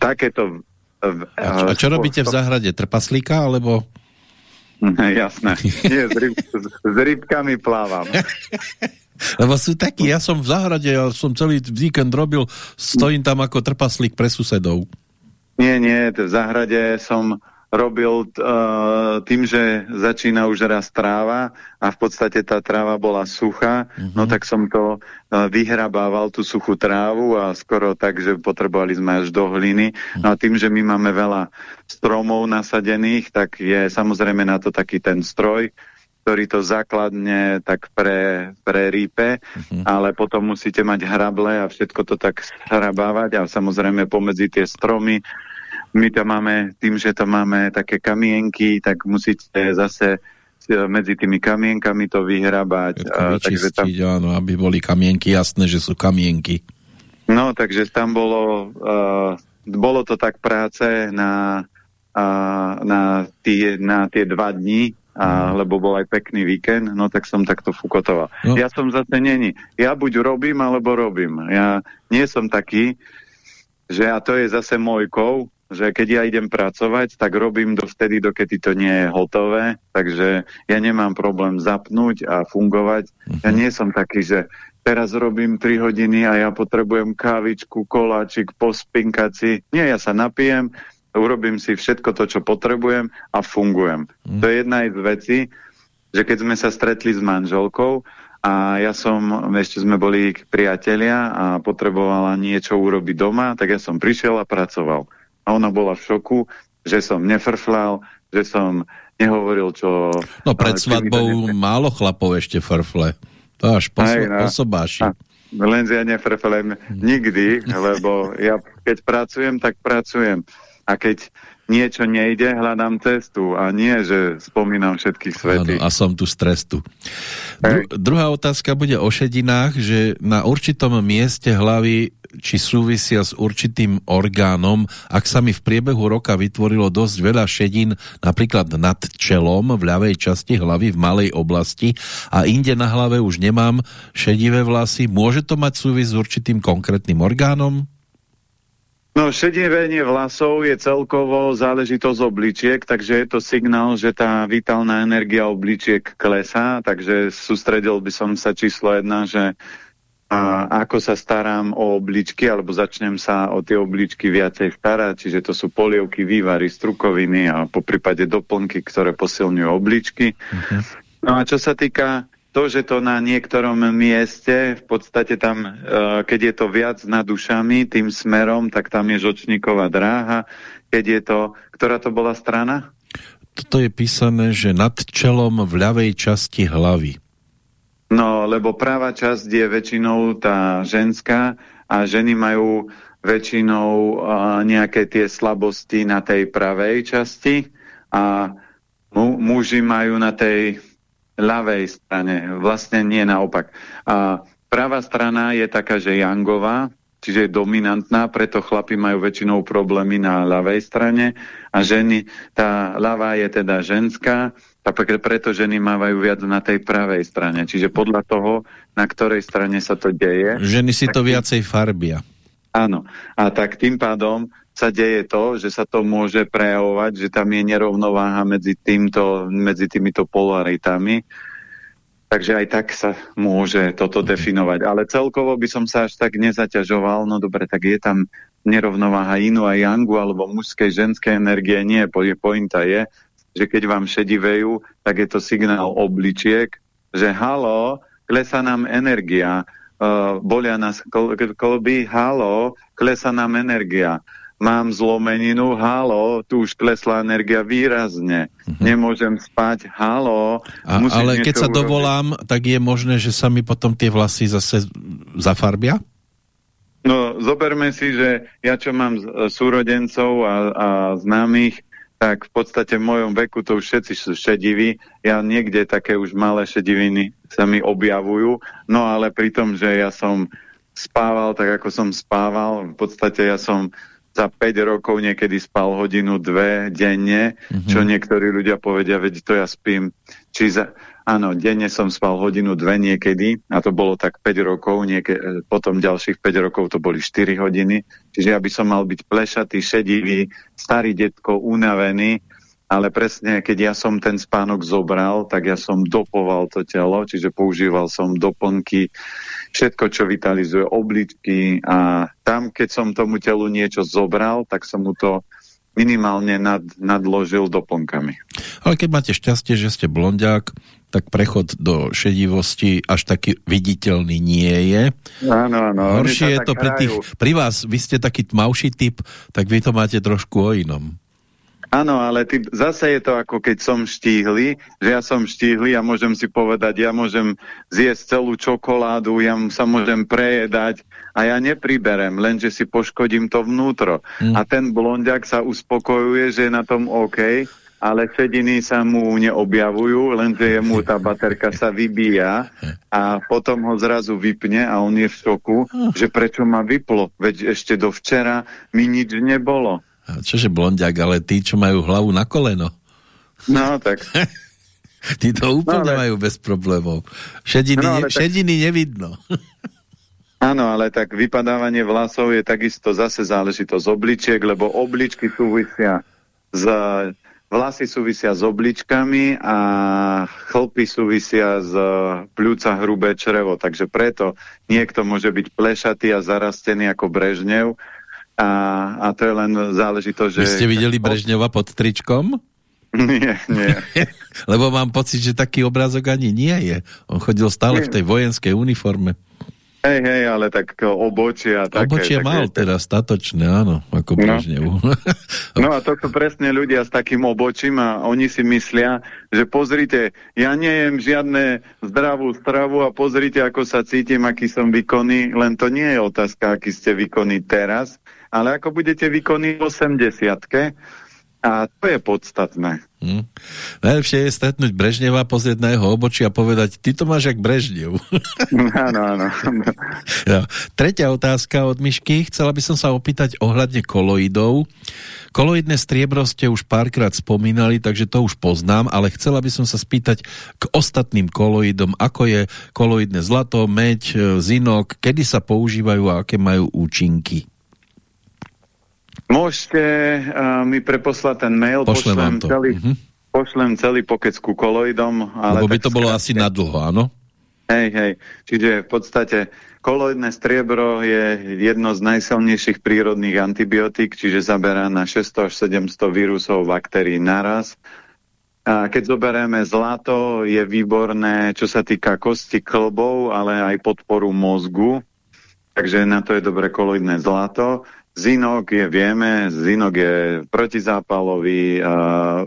takéto... A čo, a čo robíte v záhrade? Trpaslíka alebo... Jasné. Nie, s, ryb, s rybkami plávam. Lebo sú takí, ja som v záhrade, ja som celý víkend robil, stojím tam ako trpaslík pre susedov. Nie, nie, v záhrade som robil uh, tým, že začína už raz tráva a v podstate tá tráva bola suchá, uh -huh. no mhm. tak som to uh, vyhrabával, tú suchú trávu a skoro tak, že potrebovali sme až do hliny. -huh. No a tým, že my máme veľa stromov nasadených, tak je samozrejme na to taký ten stroj, ktorý to základne tak pre, rípe, uh -huh. ale potom musíte mať hrable a všetko to tak hrabávať a samozrejme pomedzi tie stromy my to máme, tým, že to máme také kamienky, tak musíte zase e, medzi tými kamienkami to vyhrabať. A, takže tam... áno, aby boli kamienky, jasné, že sú kamienky. No, takže tam bolo, uh, bolo to tak práce na, uh, na, tie, na tie dva dní, a, lebo bol aj pekný víkend, no tak som takto fukotoval. No. Ja som zase není. Ja buď robím, alebo robím. Ja nie som taký, že a to je zase môj kov, že keď ja idem pracovať, tak robím dovtedy, dokedy to nie je hotové, takže ja nemám problém zapnúť a fungovať. Ja mhm. nie som taký, že teraz robím 3 hodiny a ja potrebujem kávičku, koláčik, pospinkať si. Nie, ja sa napijem, urobím si všetko to, čo potrebujem a fungujem. Mm. To je jedna z vecí, že keď sme sa stretli s manželkou a ja som, ešte sme boli priatelia a potrebovala niečo urobiť doma, tak ja som prišiel a pracoval. A ona bola v šoku, že som nefrflal, že som nehovoril, čo... No pred svadbou málo chlapov ešte frfle. To až poso Aj, no. osobáši. Lenže ja nefrflem nikdy, lebo ja keď pracujem, tak pracujem. A keď niečo nejde, hľadám cestu a nie, že spomínam všetkých svetých. a som tu z trestu. Dru druhá otázka bude o šedinách, že na určitom mieste hlavy či súvisia s určitým orgánom, ak sa mi v priebehu roka vytvorilo dosť veľa šedín, napríklad nad čelom v ľavej časti hlavy v malej oblasti a inde na hlave už nemám šedivé vlasy, môže to mať súvis s určitým konkrétnym orgánom? No, šedivenie vlasov je celkovo záležitosť obličiek, takže je to signál, že tá vitálna energia obličiek klesá, takže sústredil by som sa číslo jedna, že a ako sa starám o obličky, alebo začnem sa o tie obličky viacej starať, čiže to sú polievky, vývary, strukoviny a po prípade doplnky, ktoré posilňujú obličky. Uh mhm. No a čo sa týka to, že to na niektorom mieste, v podstate tam, uh, keď je to viac nad dušami, tým smerom, tak tam je žočníková dráha. Keď je to, ktorá to bola strana? Toto je písané, že nad čelom v ľavej časti hlavy. No, lebo práva časť je väčšinou tá ženská a ženy majú väčšinou uh, nejaké tie slabosti na tej pravej časti a mu, muži majú na tej ľavej strane, vlastne nie naopak. A pravá strana je taká, že jangová, čiže je dominantná, preto chlapi majú väčšinou problémy na ľavej strane a ženy, tá ľavá je teda ženská, a preto ženy mávajú viac na tej pravej strane. Čiže podľa toho, na ktorej strane sa to deje. Ženy si to viacej farbia. Áno. A tak tým pádom sa deje to, že sa to môže prejavovať, že tam je nerovnováha medzi, týmto, medzi týmito polaritami. Takže aj tak sa môže toto definovať. Ale celkovo by som sa až tak nezaťažoval. No dobre, tak je tam nerovnováha inú a yangu alebo mužskej, ženskej energie. Nie, pointa je, že keď vám šedivejú, tak je to signál obličiek, že halo, klesa nám energia, uh, bolia nás kolby, halo, klesa nám energia mám zlomeninu, halo, tu už klesla energia výrazne, uh-huh. nemôžem spať, halo. A, ale keď sa urobiť. dovolám, tak je možné, že sa mi potom tie vlasy zase zafarbia? No, zoberme si, že ja čo mám súrodencov a, a známych, tak v podstate v mojom veku to už všetci sú šediví. Ja niekde také už malé šediviny sa mi objavujú, no ale pri tom, že ja som spával tak, ako som spával, v podstate ja som za 5 rokov niekedy spal hodinu, dve denne, mm -hmm. čo niektorí ľudia povedia, veď to ja spím. Či za, áno, denne som spal hodinu, dve niekedy a to bolo tak 5 rokov, nieke, potom ďalších 5 rokov to boli 4 hodiny. Čiže ja by som mal byť plešatý, šedivý, starý detko, unavený, ale presne, keď ja som ten spánok zobral, tak ja som dopoval to telo, čiže používal som doplnky, všetko, čo vitalizuje obličky a tam, keď som tomu telu niečo zobral, tak som mu to minimálne nad, nadložil doplnkami. Ale keď máte šťastie, že ste blondiak, tak prechod do šedivosti až taký viditeľný nie je. Áno, áno. Horšie je to pri, tých, pri vás, vy ste taký tmavší typ, tak vy to máte trošku o inom. Áno, ale ty, zase je to ako keď som štíhly, že ja som štíhly a môžem si povedať, ja môžem zjesť celú čokoládu, ja sa môžem prejedať a ja nepriberem, lenže si poškodím to vnútro. Mm. A ten blondiak sa uspokojuje, že je na tom OK, ale šediny sa mu neobjavujú, lenže mu tá baterka sa vybíja a potom ho zrazu vypne a on je v šoku, že prečo ma vyplo, veď ešte do včera mi nič nebolo. A čože blondiak, ale tí, čo majú hlavu na koleno. No, tak. Tí to úplne no, ale... majú bez problémov. Šediny, no, ne, šediny nevidno. Áno, ale tak vypadávanie vlasov je takisto zase záležitosť obličiek, lebo obličky súvisia s Vlasy súvisia s obličkami a chlpy súvisia z pľúca hrubé črevo, takže preto niekto môže byť plešatý a zarastený ako Brežnev a, a to je len záležitosť, že... Vy ste videli Brežneva pod tričkom? Nie, nie. Lebo mám pocit, že taký obrázok ani nie je. On chodil stále nie. v tej vojenskej uniforme. Hej, hej, ale tak obočia. Také, obočie také, mal teraz statočné, áno, ako Brežnevu. No. no a to sú presne ľudia s takým obočím a oni si myslia, že pozrite, ja nejem žiadne zdravú stravu a pozrite, ako sa cítim, aký som výkonný, len to nie je otázka, aký ste výkonní teraz, ale ako budete výkonní v 80 a to je podstatné. Hm. Najlepšie je stretnúť Brežneva, pozrieť na jeho obočí a povedať, ty to máš jak Brežnev. Áno, áno. ja. Tretia otázka od Myšky. Chcela by som sa opýtať ohľadne koloidov. Koloidné striebro ste už párkrát spomínali, takže to už poznám, ale chcela by som sa spýtať k ostatným koloidom, ako je koloidné zlato, meď, zinok, kedy sa používajú a aké majú účinky. Môžete uh, mi preposlať ten mail, pošlem, pošlem celý, uh mhm. -huh. pošlem celý pokec ku koloidom. Ale Lebo by to bolo asi na dlho, áno? Hej, hej. Čiže v podstate koloidné striebro je jedno z najsilnejších prírodných antibiotík, čiže zaberá na 600 až 700 vírusov baktérií naraz. A keď zoberieme zlato, je výborné, čo sa týka kosti klbov, ale aj podporu mozgu. Takže na to je dobre koloidné zlato. Zinok je, vieme, zinok je protizápalový, a,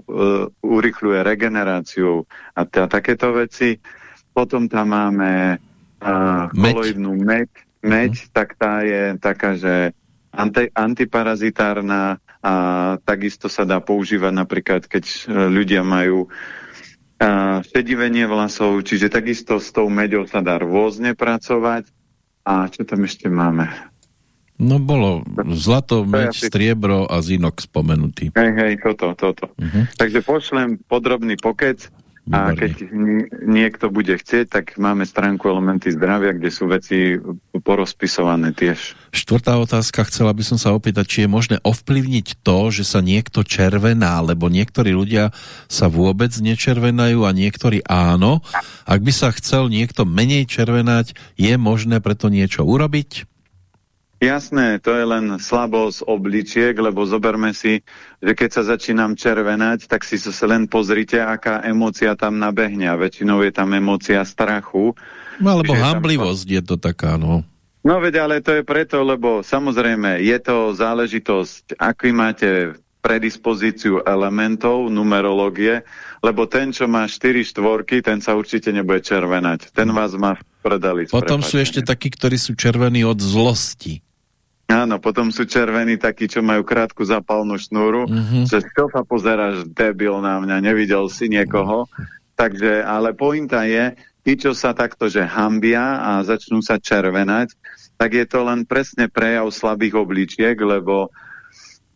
uh, urychľuje regeneráciu a takéto veci. Potom tam máme uh, koloidnú meď, meď uh tak tá je taká, že anti, antiparazitárna a takisto sa dá používať napríklad, keď e, ľudia majú uh, šedivenie vlasov, čiže takisto s tou meďou sa dá rôzne pracovať. A čo tam ešte máme? No bolo zlato, asi... striebro a zinok spomenutý. Hej, hej, toto, toto. Uh mhm. -huh. Takže pošlem podrobný pokec a keď niekto bude chcieť, tak máme stránku Elementy zdravia, kde sú veci porozpisované tiež. Štvrtá otázka, chcela by som sa opýtať, či je možné ovplyvniť to, že sa niekto červená, lebo niektorí ľudia sa vôbec nečervenajú a niektorí áno. Ak by sa chcel niekto menej červenať, je možné preto niečo urobiť? Jasné, to je len slabosť obličiek, lebo zoberme si, že keď sa začínam červenať, tak si sa len pozrite, aká emócia tam nabehne. A väčšinou je tam emócia strachu. No alebo hamblivosť tam... je to taká, no. No veď, ale to je preto, lebo samozrejme je to záležitosť, aký máte predispozíciu elementov, numerológie, lebo ten, čo má 4 štvorky, ten sa určite nebude červenať. Ten vás má v predali. Potom sú ešte takí, ktorí sú červení od zlosti. Áno, potom sú červení takí, čo majú krátku zapalnú šnúru, mm -hmm. že čo sa pozeráš debil na mňa, nevidel si niekoho. Takže, ale pointa je, tí, čo sa takto, že hambia a začnú sa červenať, tak je to len presne prejav slabých obličiek, lebo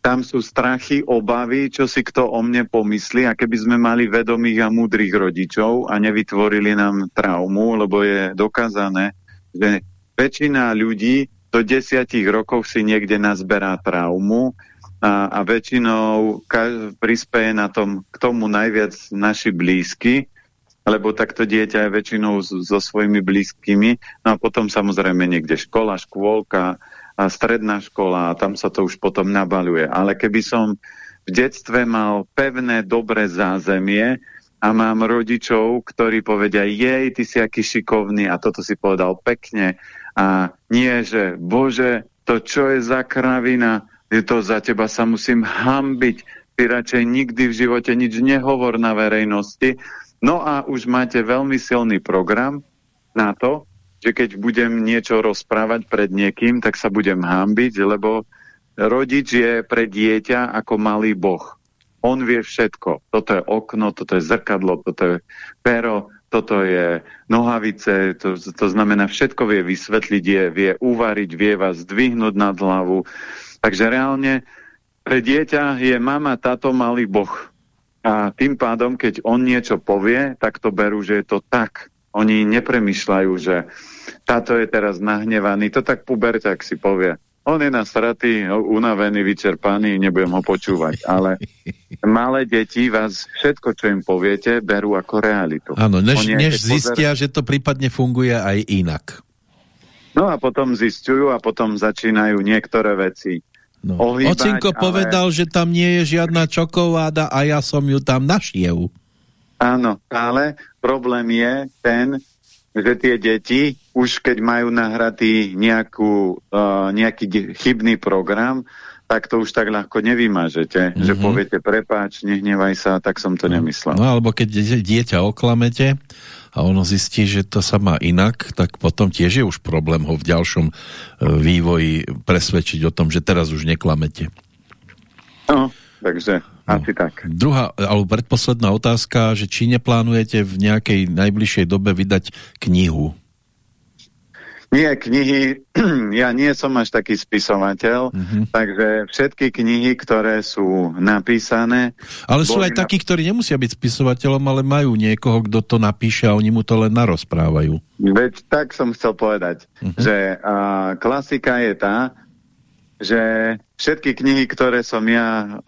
tam sú strachy, obavy, čo si kto o mne pomyslí a keby sme mali vedomých a múdrych rodičov a nevytvorili nám traumu, lebo je dokázané, že väčšina ľudí do desiatich rokov si niekde nazberá traumu a, a väčšinou prispieje na tom, k tomu najviac naši blízky, lebo takto dieťa je väčšinou so svojimi blízkymi. No a potom samozrejme niekde škola, škôlka, a stredná škola a tam sa to už potom nabaluje. Ale keby som v detstve mal pevné, dobré zázemie a mám rodičov, ktorí povedia, jej, ty si aký šikovný a toto si povedal pekne a nie, že Bože, to čo je za kravina, to za teba sa musím hambiť, ty radšej nikdy v živote nič nehovor na verejnosti. No a už máte veľmi silný program na to, že keď budem niečo rozprávať pred niekým, tak sa budem hambiť, lebo rodič je pre dieťa ako malý boh. On vie všetko. Toto je okno, toto je zrkadlo, toto je pero, toto je nohavice, to, to znamená všetko vie vysvetliť, je, vie uvariť, vie vás zdvihnúť nad hlavu. Takže reálne pre dieťa je mama, táto malý boh. a tým pádom, keď on niečo povie, tak to berú, že je to tak. Oni nepremýšľajú, že táto je teraz nahnevaný, to tak puberťak si povie. On je nasratý, unavený, vyčerpaný, nebudem ho počúvať. Ale malé deti vás všetko, čo im poviete, berú ako realitu. Áno, než, než zistia, pozor... že to prípadne funguje aj inak. No a potom zistujú a potom začínajú niektoré veci no. ohýbať. Ocinko ale... povedal, že tam nie je žiadna čokoláda a ja som ju tam našiel. Áno, ale problém je ten, že tie deti už keď majú nahratý nejakú, uh, nejaký chybný program, tak to už tak ľahko nevymažete. Mm -hmm. Že mhm. poviete, prepáč, nehnevaj sa, tak som to no. nemyslel. No alebo keď dieťa oklamete a ono zistí, že to sa má inak, tak potom tiež je už problém ho v ďalšom uh, vývoji presvedčiť o tom, že teraz už neklamete. No, takže No. Asi tak. Druhá, alebo predposledná otázka, že či neplánujete v nejakej najbližšej dobe vydať knihu? Nie, knihy, ja nie som až taký spisovateľ, mhm. -huh. takže všetky knihy, ktoré sú napísané... Ale sú aj takí, ktorí nemusia byť spisovateľom, ale majú niekoho, kto to napíše a oni mu to len narozprávajú. Veď tak som chcel povedať, mhm. -huh. že a, klasika je tá, že všetky knihy, ktoré som ja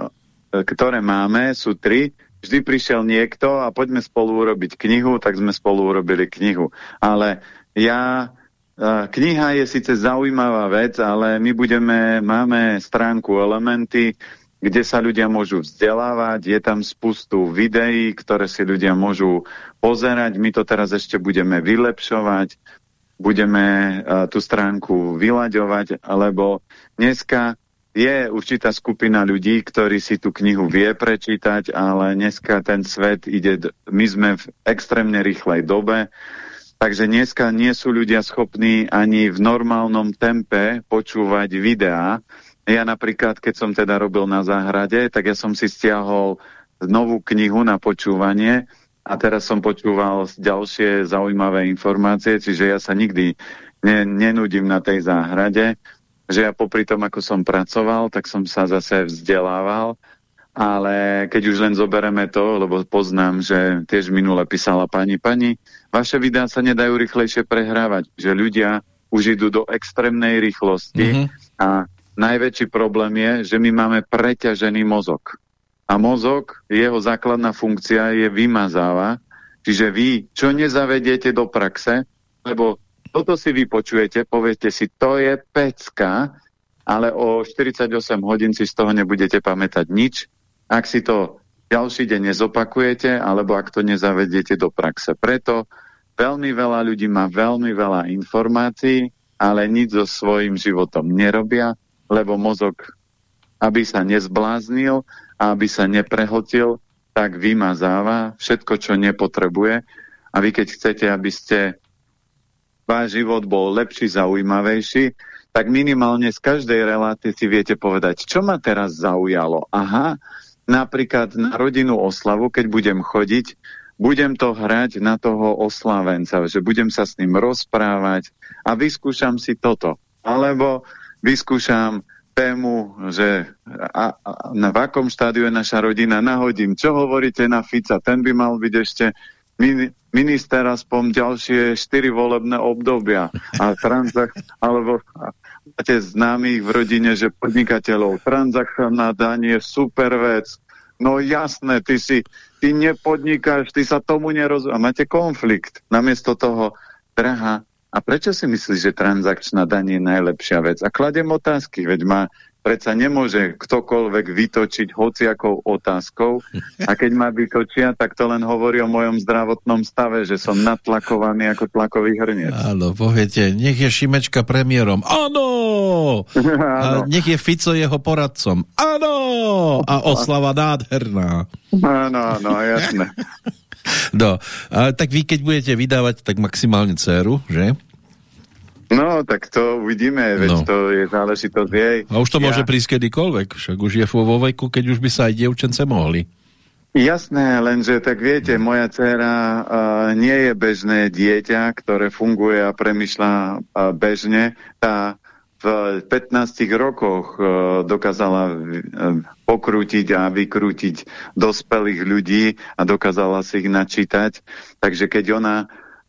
ktoré máme, sú tri. Vždy prišiel niekto a poďme spolu urobiť knihu, tak sme spolu urobili knihu. Ale ja... E, kniha je síce zaujímavá vec, ale my budeme, máme stránku Elementy, kde sa ľudia môžu vzdelávať, je tam spustu videí, ktoré si ľudia môžu pozerať, my to teraz ešte budeme vylepšovať, budeme uh, tú stránku vyľaďovať, lebo dneska je určitá skupina ľudí, ktorí si tú knihu vie prečítať, ale dneska ten svet ide, my sme v extrémne rýchlej dobe, takže dneska nie sú ľudia schopní ani v normálnom tempe počúvať videá. Ja napríklad, keď som teda robil na záhrade, tak ja som si stiahol novú knihu na počúvanie a teraz som počúval ďalšie zaujímavé informácie, čiže ja sa nikdy ne, nenudím na tej záhrade že ja popri tom, ako som pracoval, tak som sa zase vzdelával, ale keď už len zobereme to, lebo poznám, že tiež minule písala pani, pani, vaše videá sa nedajú rýchlejšie prehrávať, že ľudia už idú do extrémnej rýchlosti mm -hmm. a najväčší problém je, že my máme preťažený mozog. A mozog, jeho základná funkcia je vymazáva, čiže vy, čo nezavediete do praxe, lebo toto si vypočujete, poviete si, to je pecka, ale o 48 hodín si z toho nebudete pamätať nič. Ak si to ďalší deň nezopakujete, alebo ak to nezavediete do praxe. Preto veľmi veľa ľudí má veľmi veľa informácií, ale nič so svojím životom nerobia, lebo mozog, aby sa nezbláznil a aby sa neprehotil, tak vymazáva všetko, čo nepotrebuje. A vy keď chcete, aby ste váš život bol lepší, zaujímavejší, tak minimálne z každej relácie si viete povedať, čo ma teraz zaujalo. Aha, napríklad na rodinu oslavu, keď budem chodiť, budem to hrať na toho oslávenca, že budem sa s ním rozprávať a vyskúšam si toto. Alebo vyskúšam tému, že a, a, na v akom štádiu je naša rodina, nahodím, čo hovoríte na Fica, ten by mal byť ešte minister aspoň ďalšie 4 volebné obdobia a transak, alebo máte známych v rodine, že podnikateľov, transakčná daň je super vec. No jasné, ty si, ty nepodnikáš, ty sa tomu nerozumieš. A máte konflikt. Namiesto toho, drahá, a prečo si myslíš, že transakčná daň je najlepšia vec? A kladem otázky, veď má Predsa nemôže ktokoľvek vytočiť hociakou otázkou a keď ma vytočia, tak to len hovorí o mojom zdravotnom stave, že som natlakovaný ako tlakový hrniec. Áno, poviete, nech je Šimečka premiérom. Áno! A nech je Fico jeho poradcom. Áno! A oslava nádherná. Áno, áno, jasné. No, a tak vy keď budete vydávať, tak maximálne dceru, že? No, tak to uvidíme, veď no. to je záležitosť jej. A už to ja... môže prísť kedykoľvek, však už je vo veku, keď už by sa aj dievčence mohli. Jasné, lenže tak viete, moja dcera uh, nie je bežné dieťa, ktoré funguje a premyšľa uh, bežne. Tá v 15 rokoch dokázala pokrútiť a vykrútiť dospelých ľudí a dokázala si ich načítať. Takže keď ona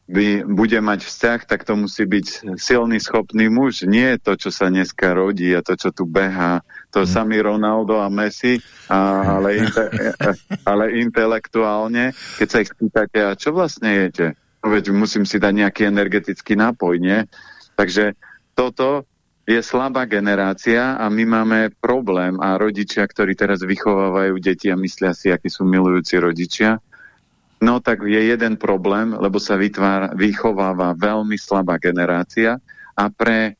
by, bude mať vzťah, tak to musí byť silný, schopný muž. Nie to, čo sa dneska rodí a to, čo tu beha. To mm. samý Ronaldo a Messi, a, ale, inte, ale intelektuálne, keď sa ich spýtate, a čo vlastne jete? No veď musím si dať nejaký energetický nápoj, nie? Takže toto je slabá generácia a my máme problém a rodičia, ktorí teraz vychovávajú deti a myslia si, akí sú milujúci rodičia, No tak je jeden problém, lebo sa vytvára, vychováva veľmi slabá generácia a pre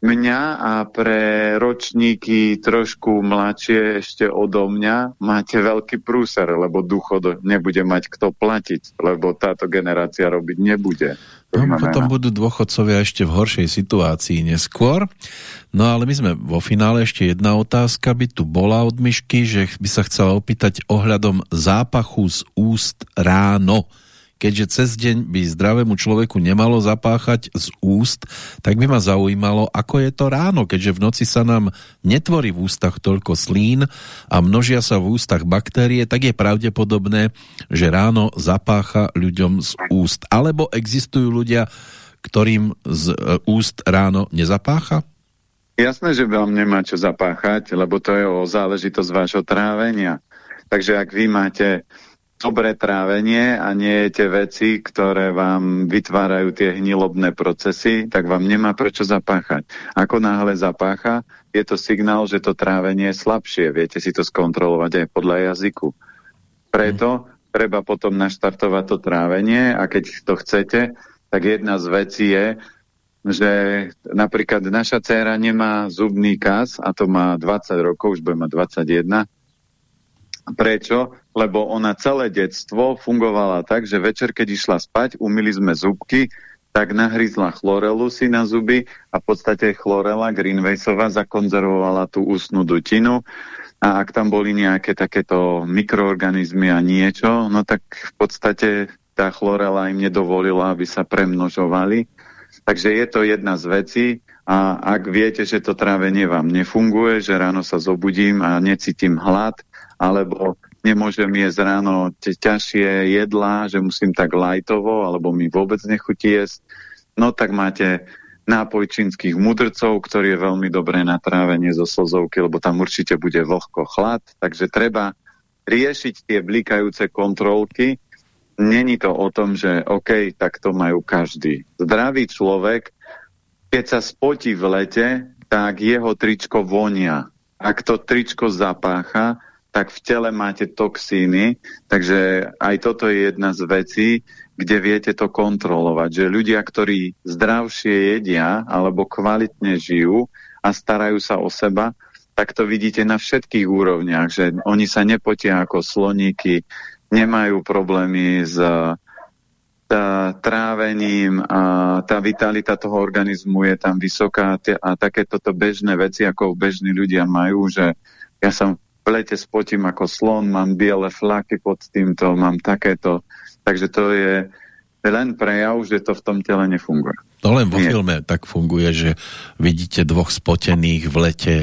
mňa a pre ročníky trošku mladšie ešte odo mňa máte veľký prúser, lebo ducho nebude mať kto platiť, lebo táto generácia robiť nebude. No, potom budú dôchodcovia ešte v horšej situácii neskôr. No ale my sme vo finále ešte jedna otázka by tu bola od Myšky, že by sa chcela opýtať ohľadom zápachu z úst ráno keďže cez deň by zdravému človeku nemalo zapáchať z úst, tak by ma zaujímalo, ako je to ráno, keďže v noci sa nám netvorí v ústach toľko slín a množia sa v ústach baktérie, tak je pravdepodobné, že ráno zapácha ľuďom z úst. Alebo existujú ľudia, ktorým z e, úst ráno nezapácha? Jasné, že vám nemá čo zapáchať, lebo to je o záležitosť vášho trávenia. Takže ak vy máte dobré trávenie a nie tie veci, ktoré vám vytvárajú tie hnilobné procesy, tak vám nemá prečo zapáchať. Ako náhle zapácha, je to signál, že to trávenie je slabšie. Viete si to skontrolovať aj podľa jazyku. Preto treba potom naštartovať to trávenie a keď to chcete, tak jedna z vecí je, že napríklad naša dcéra nemá zubný kas a to má 20 rokov, už bude mať 21 Prečo? Lebo ona celé detstvo fungovala tak, že večer, keď išla spať, umili sme zubky, tak nahryzla chlorelu si na zuby a v podstate chlorela Greenwaysova zakonzervovala tú ústnu dutinu a ak tam boli nejaké takéto mikroorganizmy a niečo, no tak v podstate tá chlorela im nedovolila, aby sa premnožovali. Takže je to jedna z vecí a ak viete, že to trávenie vám nefunguje, že ráno sa zobudím a necítim hlad, alebo nemôžem jesť ráno ťažšie jedlá, že musím tak lajtovo, alebo mi vôbec nechutí jesť, no tak máte nápoj čínskych mudrcov, ktorý je veľmi dobré na trávenie zo slzovky, lebo tam určite bude vlhko chlad, takže treba riešiť tie blikajúce kontrolky. Není to o tom, že OK, tak to majú každý. Zdravý človek, keď sa spotí v lete, tak jeho tričko vonia. Ak to tričko zapácha, tak v tele máte toxíny, takže aj toto je jedna z vecí, kde viete to kontrolovať, že ľudia, ktorí zdravšie jedia alebo kvalitne žijú a starajú sa o seba, tak to vidíte na všetkých úrovniach, že oni sa nepotia ako sloníky, nemajú problémy s tá, trávením a tá vitalita toho organizmu je tam vysoká a takéto bežné veci, ako bežní ľudia majú, že ja som lete spotím ako slon, mám biele flaky pod týmto, mám takéto. Takže to je len prejav, že to v tom tele nefunguje. To len vo Nie. filme tak funguje, že vidíte dvoch spotených v lete,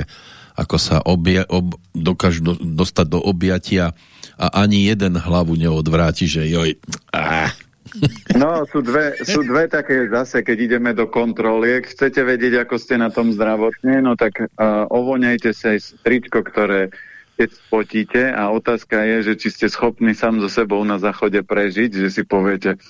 ako sa obja, ob, dokážu do, dostať do objatia a ani jeden hlavu neodvráti, že joj, ah. No, sú dve, sú dve také zase, keď ideme do kontroly. Ak chcete vedieť, ako ste na tom zdravotne, no tak uh, ovoňajte sa aj tričko, ktoré keď spotíte a otázka je, že či ste schopní sám so sebou na záchode prežiť, že si poviete,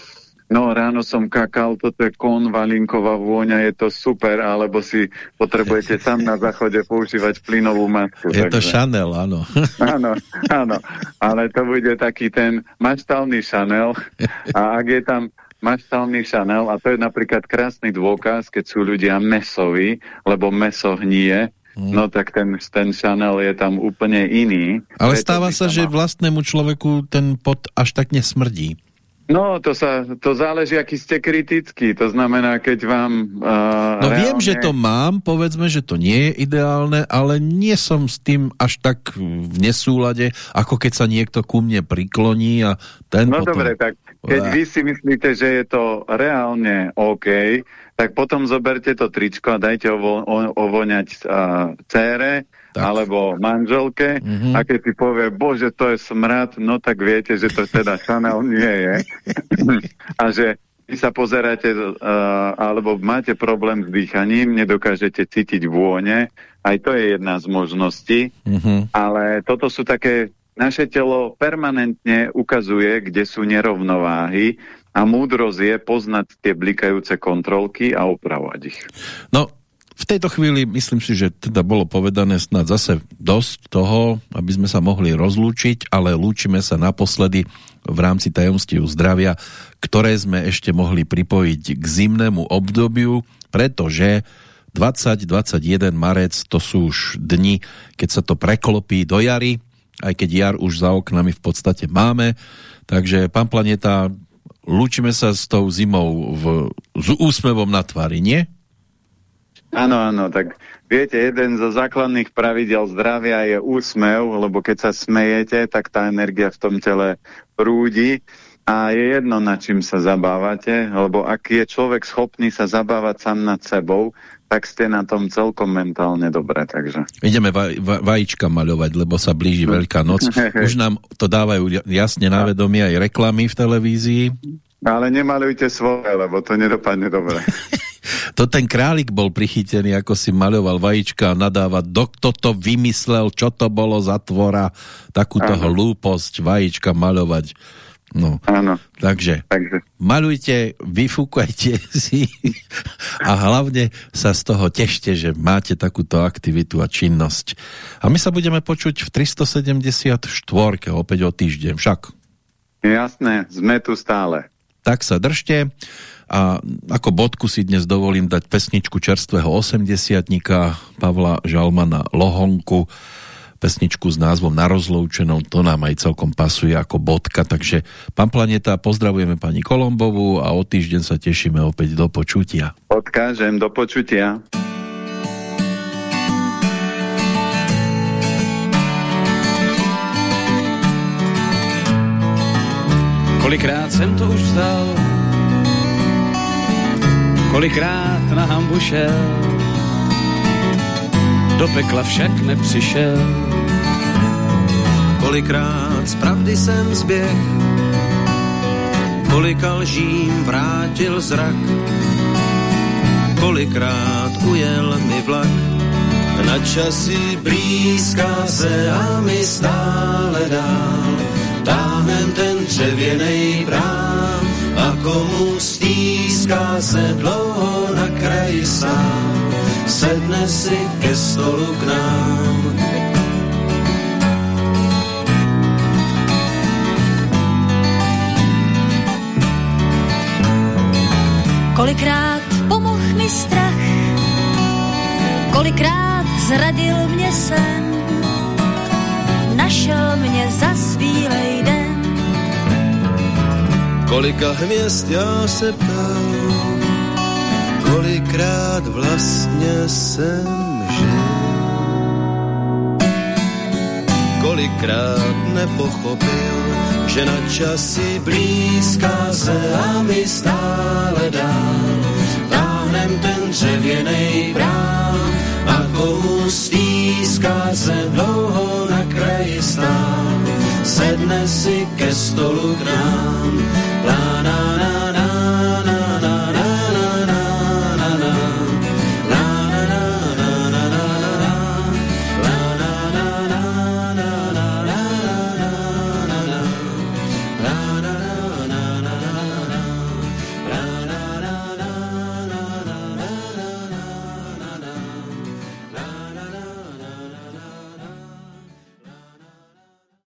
no ráno som kakal, toto je konvalinková vôňa, je to super, alebo si potrebujete sám na záchode používať plynovú masku. Je takže. to Chanel, áno. Áno, áno, ale to bude taký ten maštálny Chanel a ak je tam maštálny Chanel, a to je napríklad krásny dôkaz, keď sú ľudia mesoví, lebo meso hnie. No tak ten, ten Chanel je tam úplne iný. Ale stáva sa, že vlastnému človeku ten pot až tak nesmrdí. No, to, sa, to záleží, aký ste kritický. To znamená, keď vám... Uh, no reálne... viem, že to mám, povedzme, že to nie je ideálne, ale nie som s tým až tak v nesúlade, ako keď sa niekto ku mne prikloní a ten no potom... dobre, tak keď vy si myslíte, že je to reálne OK, tak potom zoberte to tričko a dajte ovo, o, ovoňať uh, cére tak. alebo manželke mm -hmm. a keď si povie, bože, to je smrad, no tak viete, že to teda Chanel nie je. a že vy sa pozeráte uh, alebo máte problém s dýchaním, nedokážete cítiť vône, aj to je jedna z možností, mm -hmm. ale toto sú také naše telo permanentne ukazuje, kde sú nerovnováhy a múdrosť je poznať tie blikajúce kontrolky a opravovať ich. No, v tejto chvíli myslím si, že teda bolo povedané snad zase dosť toho, aby sme sa mohli rozlúčiť, ale lúčime sa naposledy v rámci tajomstiev zdravia, ktoré sme ešte mohli pripojiť k zimnému obdobiu, pretože 20-21 marec to sú už dni, keď sa to preklopí do jary, aj keď jar už za oknami v podstate máme. Takže, pán Planeta, lúčime sa s tou zimou v, s úsmevom na tvári, nie? Áno, áno, tak viete, jeden zo základných pravidel zdravia je úsmev, lebo keď sa smejete, tak tá energia v tom tele prúdi a je jedno, na čím sa zabávate, lebo ak je človek schopný sa zabávať sám nad sebou, tak ste na tom celkom mentálne dobre, takže. Ideme vaj, vaj, vajíčka maľovať, lebo sa blíži Veľká noc. Už nám to dávajú jasne na vedomie aj reklamy v televízii. Ale nemalujte svoje, lebo to nedopadne dobre. to ten králik bol prichytený, ako si maľoval vajíčka a nadávať, kto to vymyslel, čo to bolo za tvora, takúto Aha. hlúposť vajíčka maľovať No, Áno. Takže, takže malujte, vyfúkajte si a hlavne sa z toho tešte, že máte takúto aktivitu a činnosť. A my sa budeme počuť v 374. opäť o týždeň však. Jasné, sme tu stále. Tak sa držte a ako bodku si dnes dovolím dať pesničku čerstvého 80 Pavla Žalmana Lohonku pesničku s názvom Na rozloučenom, to nám aj celkom pasuje ako bodka, takže pán Planeta, pozdravujeme pani Kolombovú a o týždeň sa tešíme opäť do počutia. Odkážem, do počutia. Kolikrát jsem to už vzdal, kolikrát na hambu šel, do pekla však nepřišel. Kolikrát z pravdy jsem zběh, kolika lžím vrátil zrak, kolikrát ujel mi vlak. Na časy blízká se a my stále dál táhnem ten dřevěnej brán a komu stýská se dlouho na kraji sám sedne si ke stolu k nám. Kolikrát pomoh mi strach, kolikrát zradil mě sen, našel mě za svílej den. Kolika hvězd já se ptal, kolikrát vlastně jsem žil. Kolikrát nepochopil, že na časy blízká se a my stále dál táhnem ten dřevěnej brán a komu stýská se dlouho na kraji stál sedne si ke stolu k nám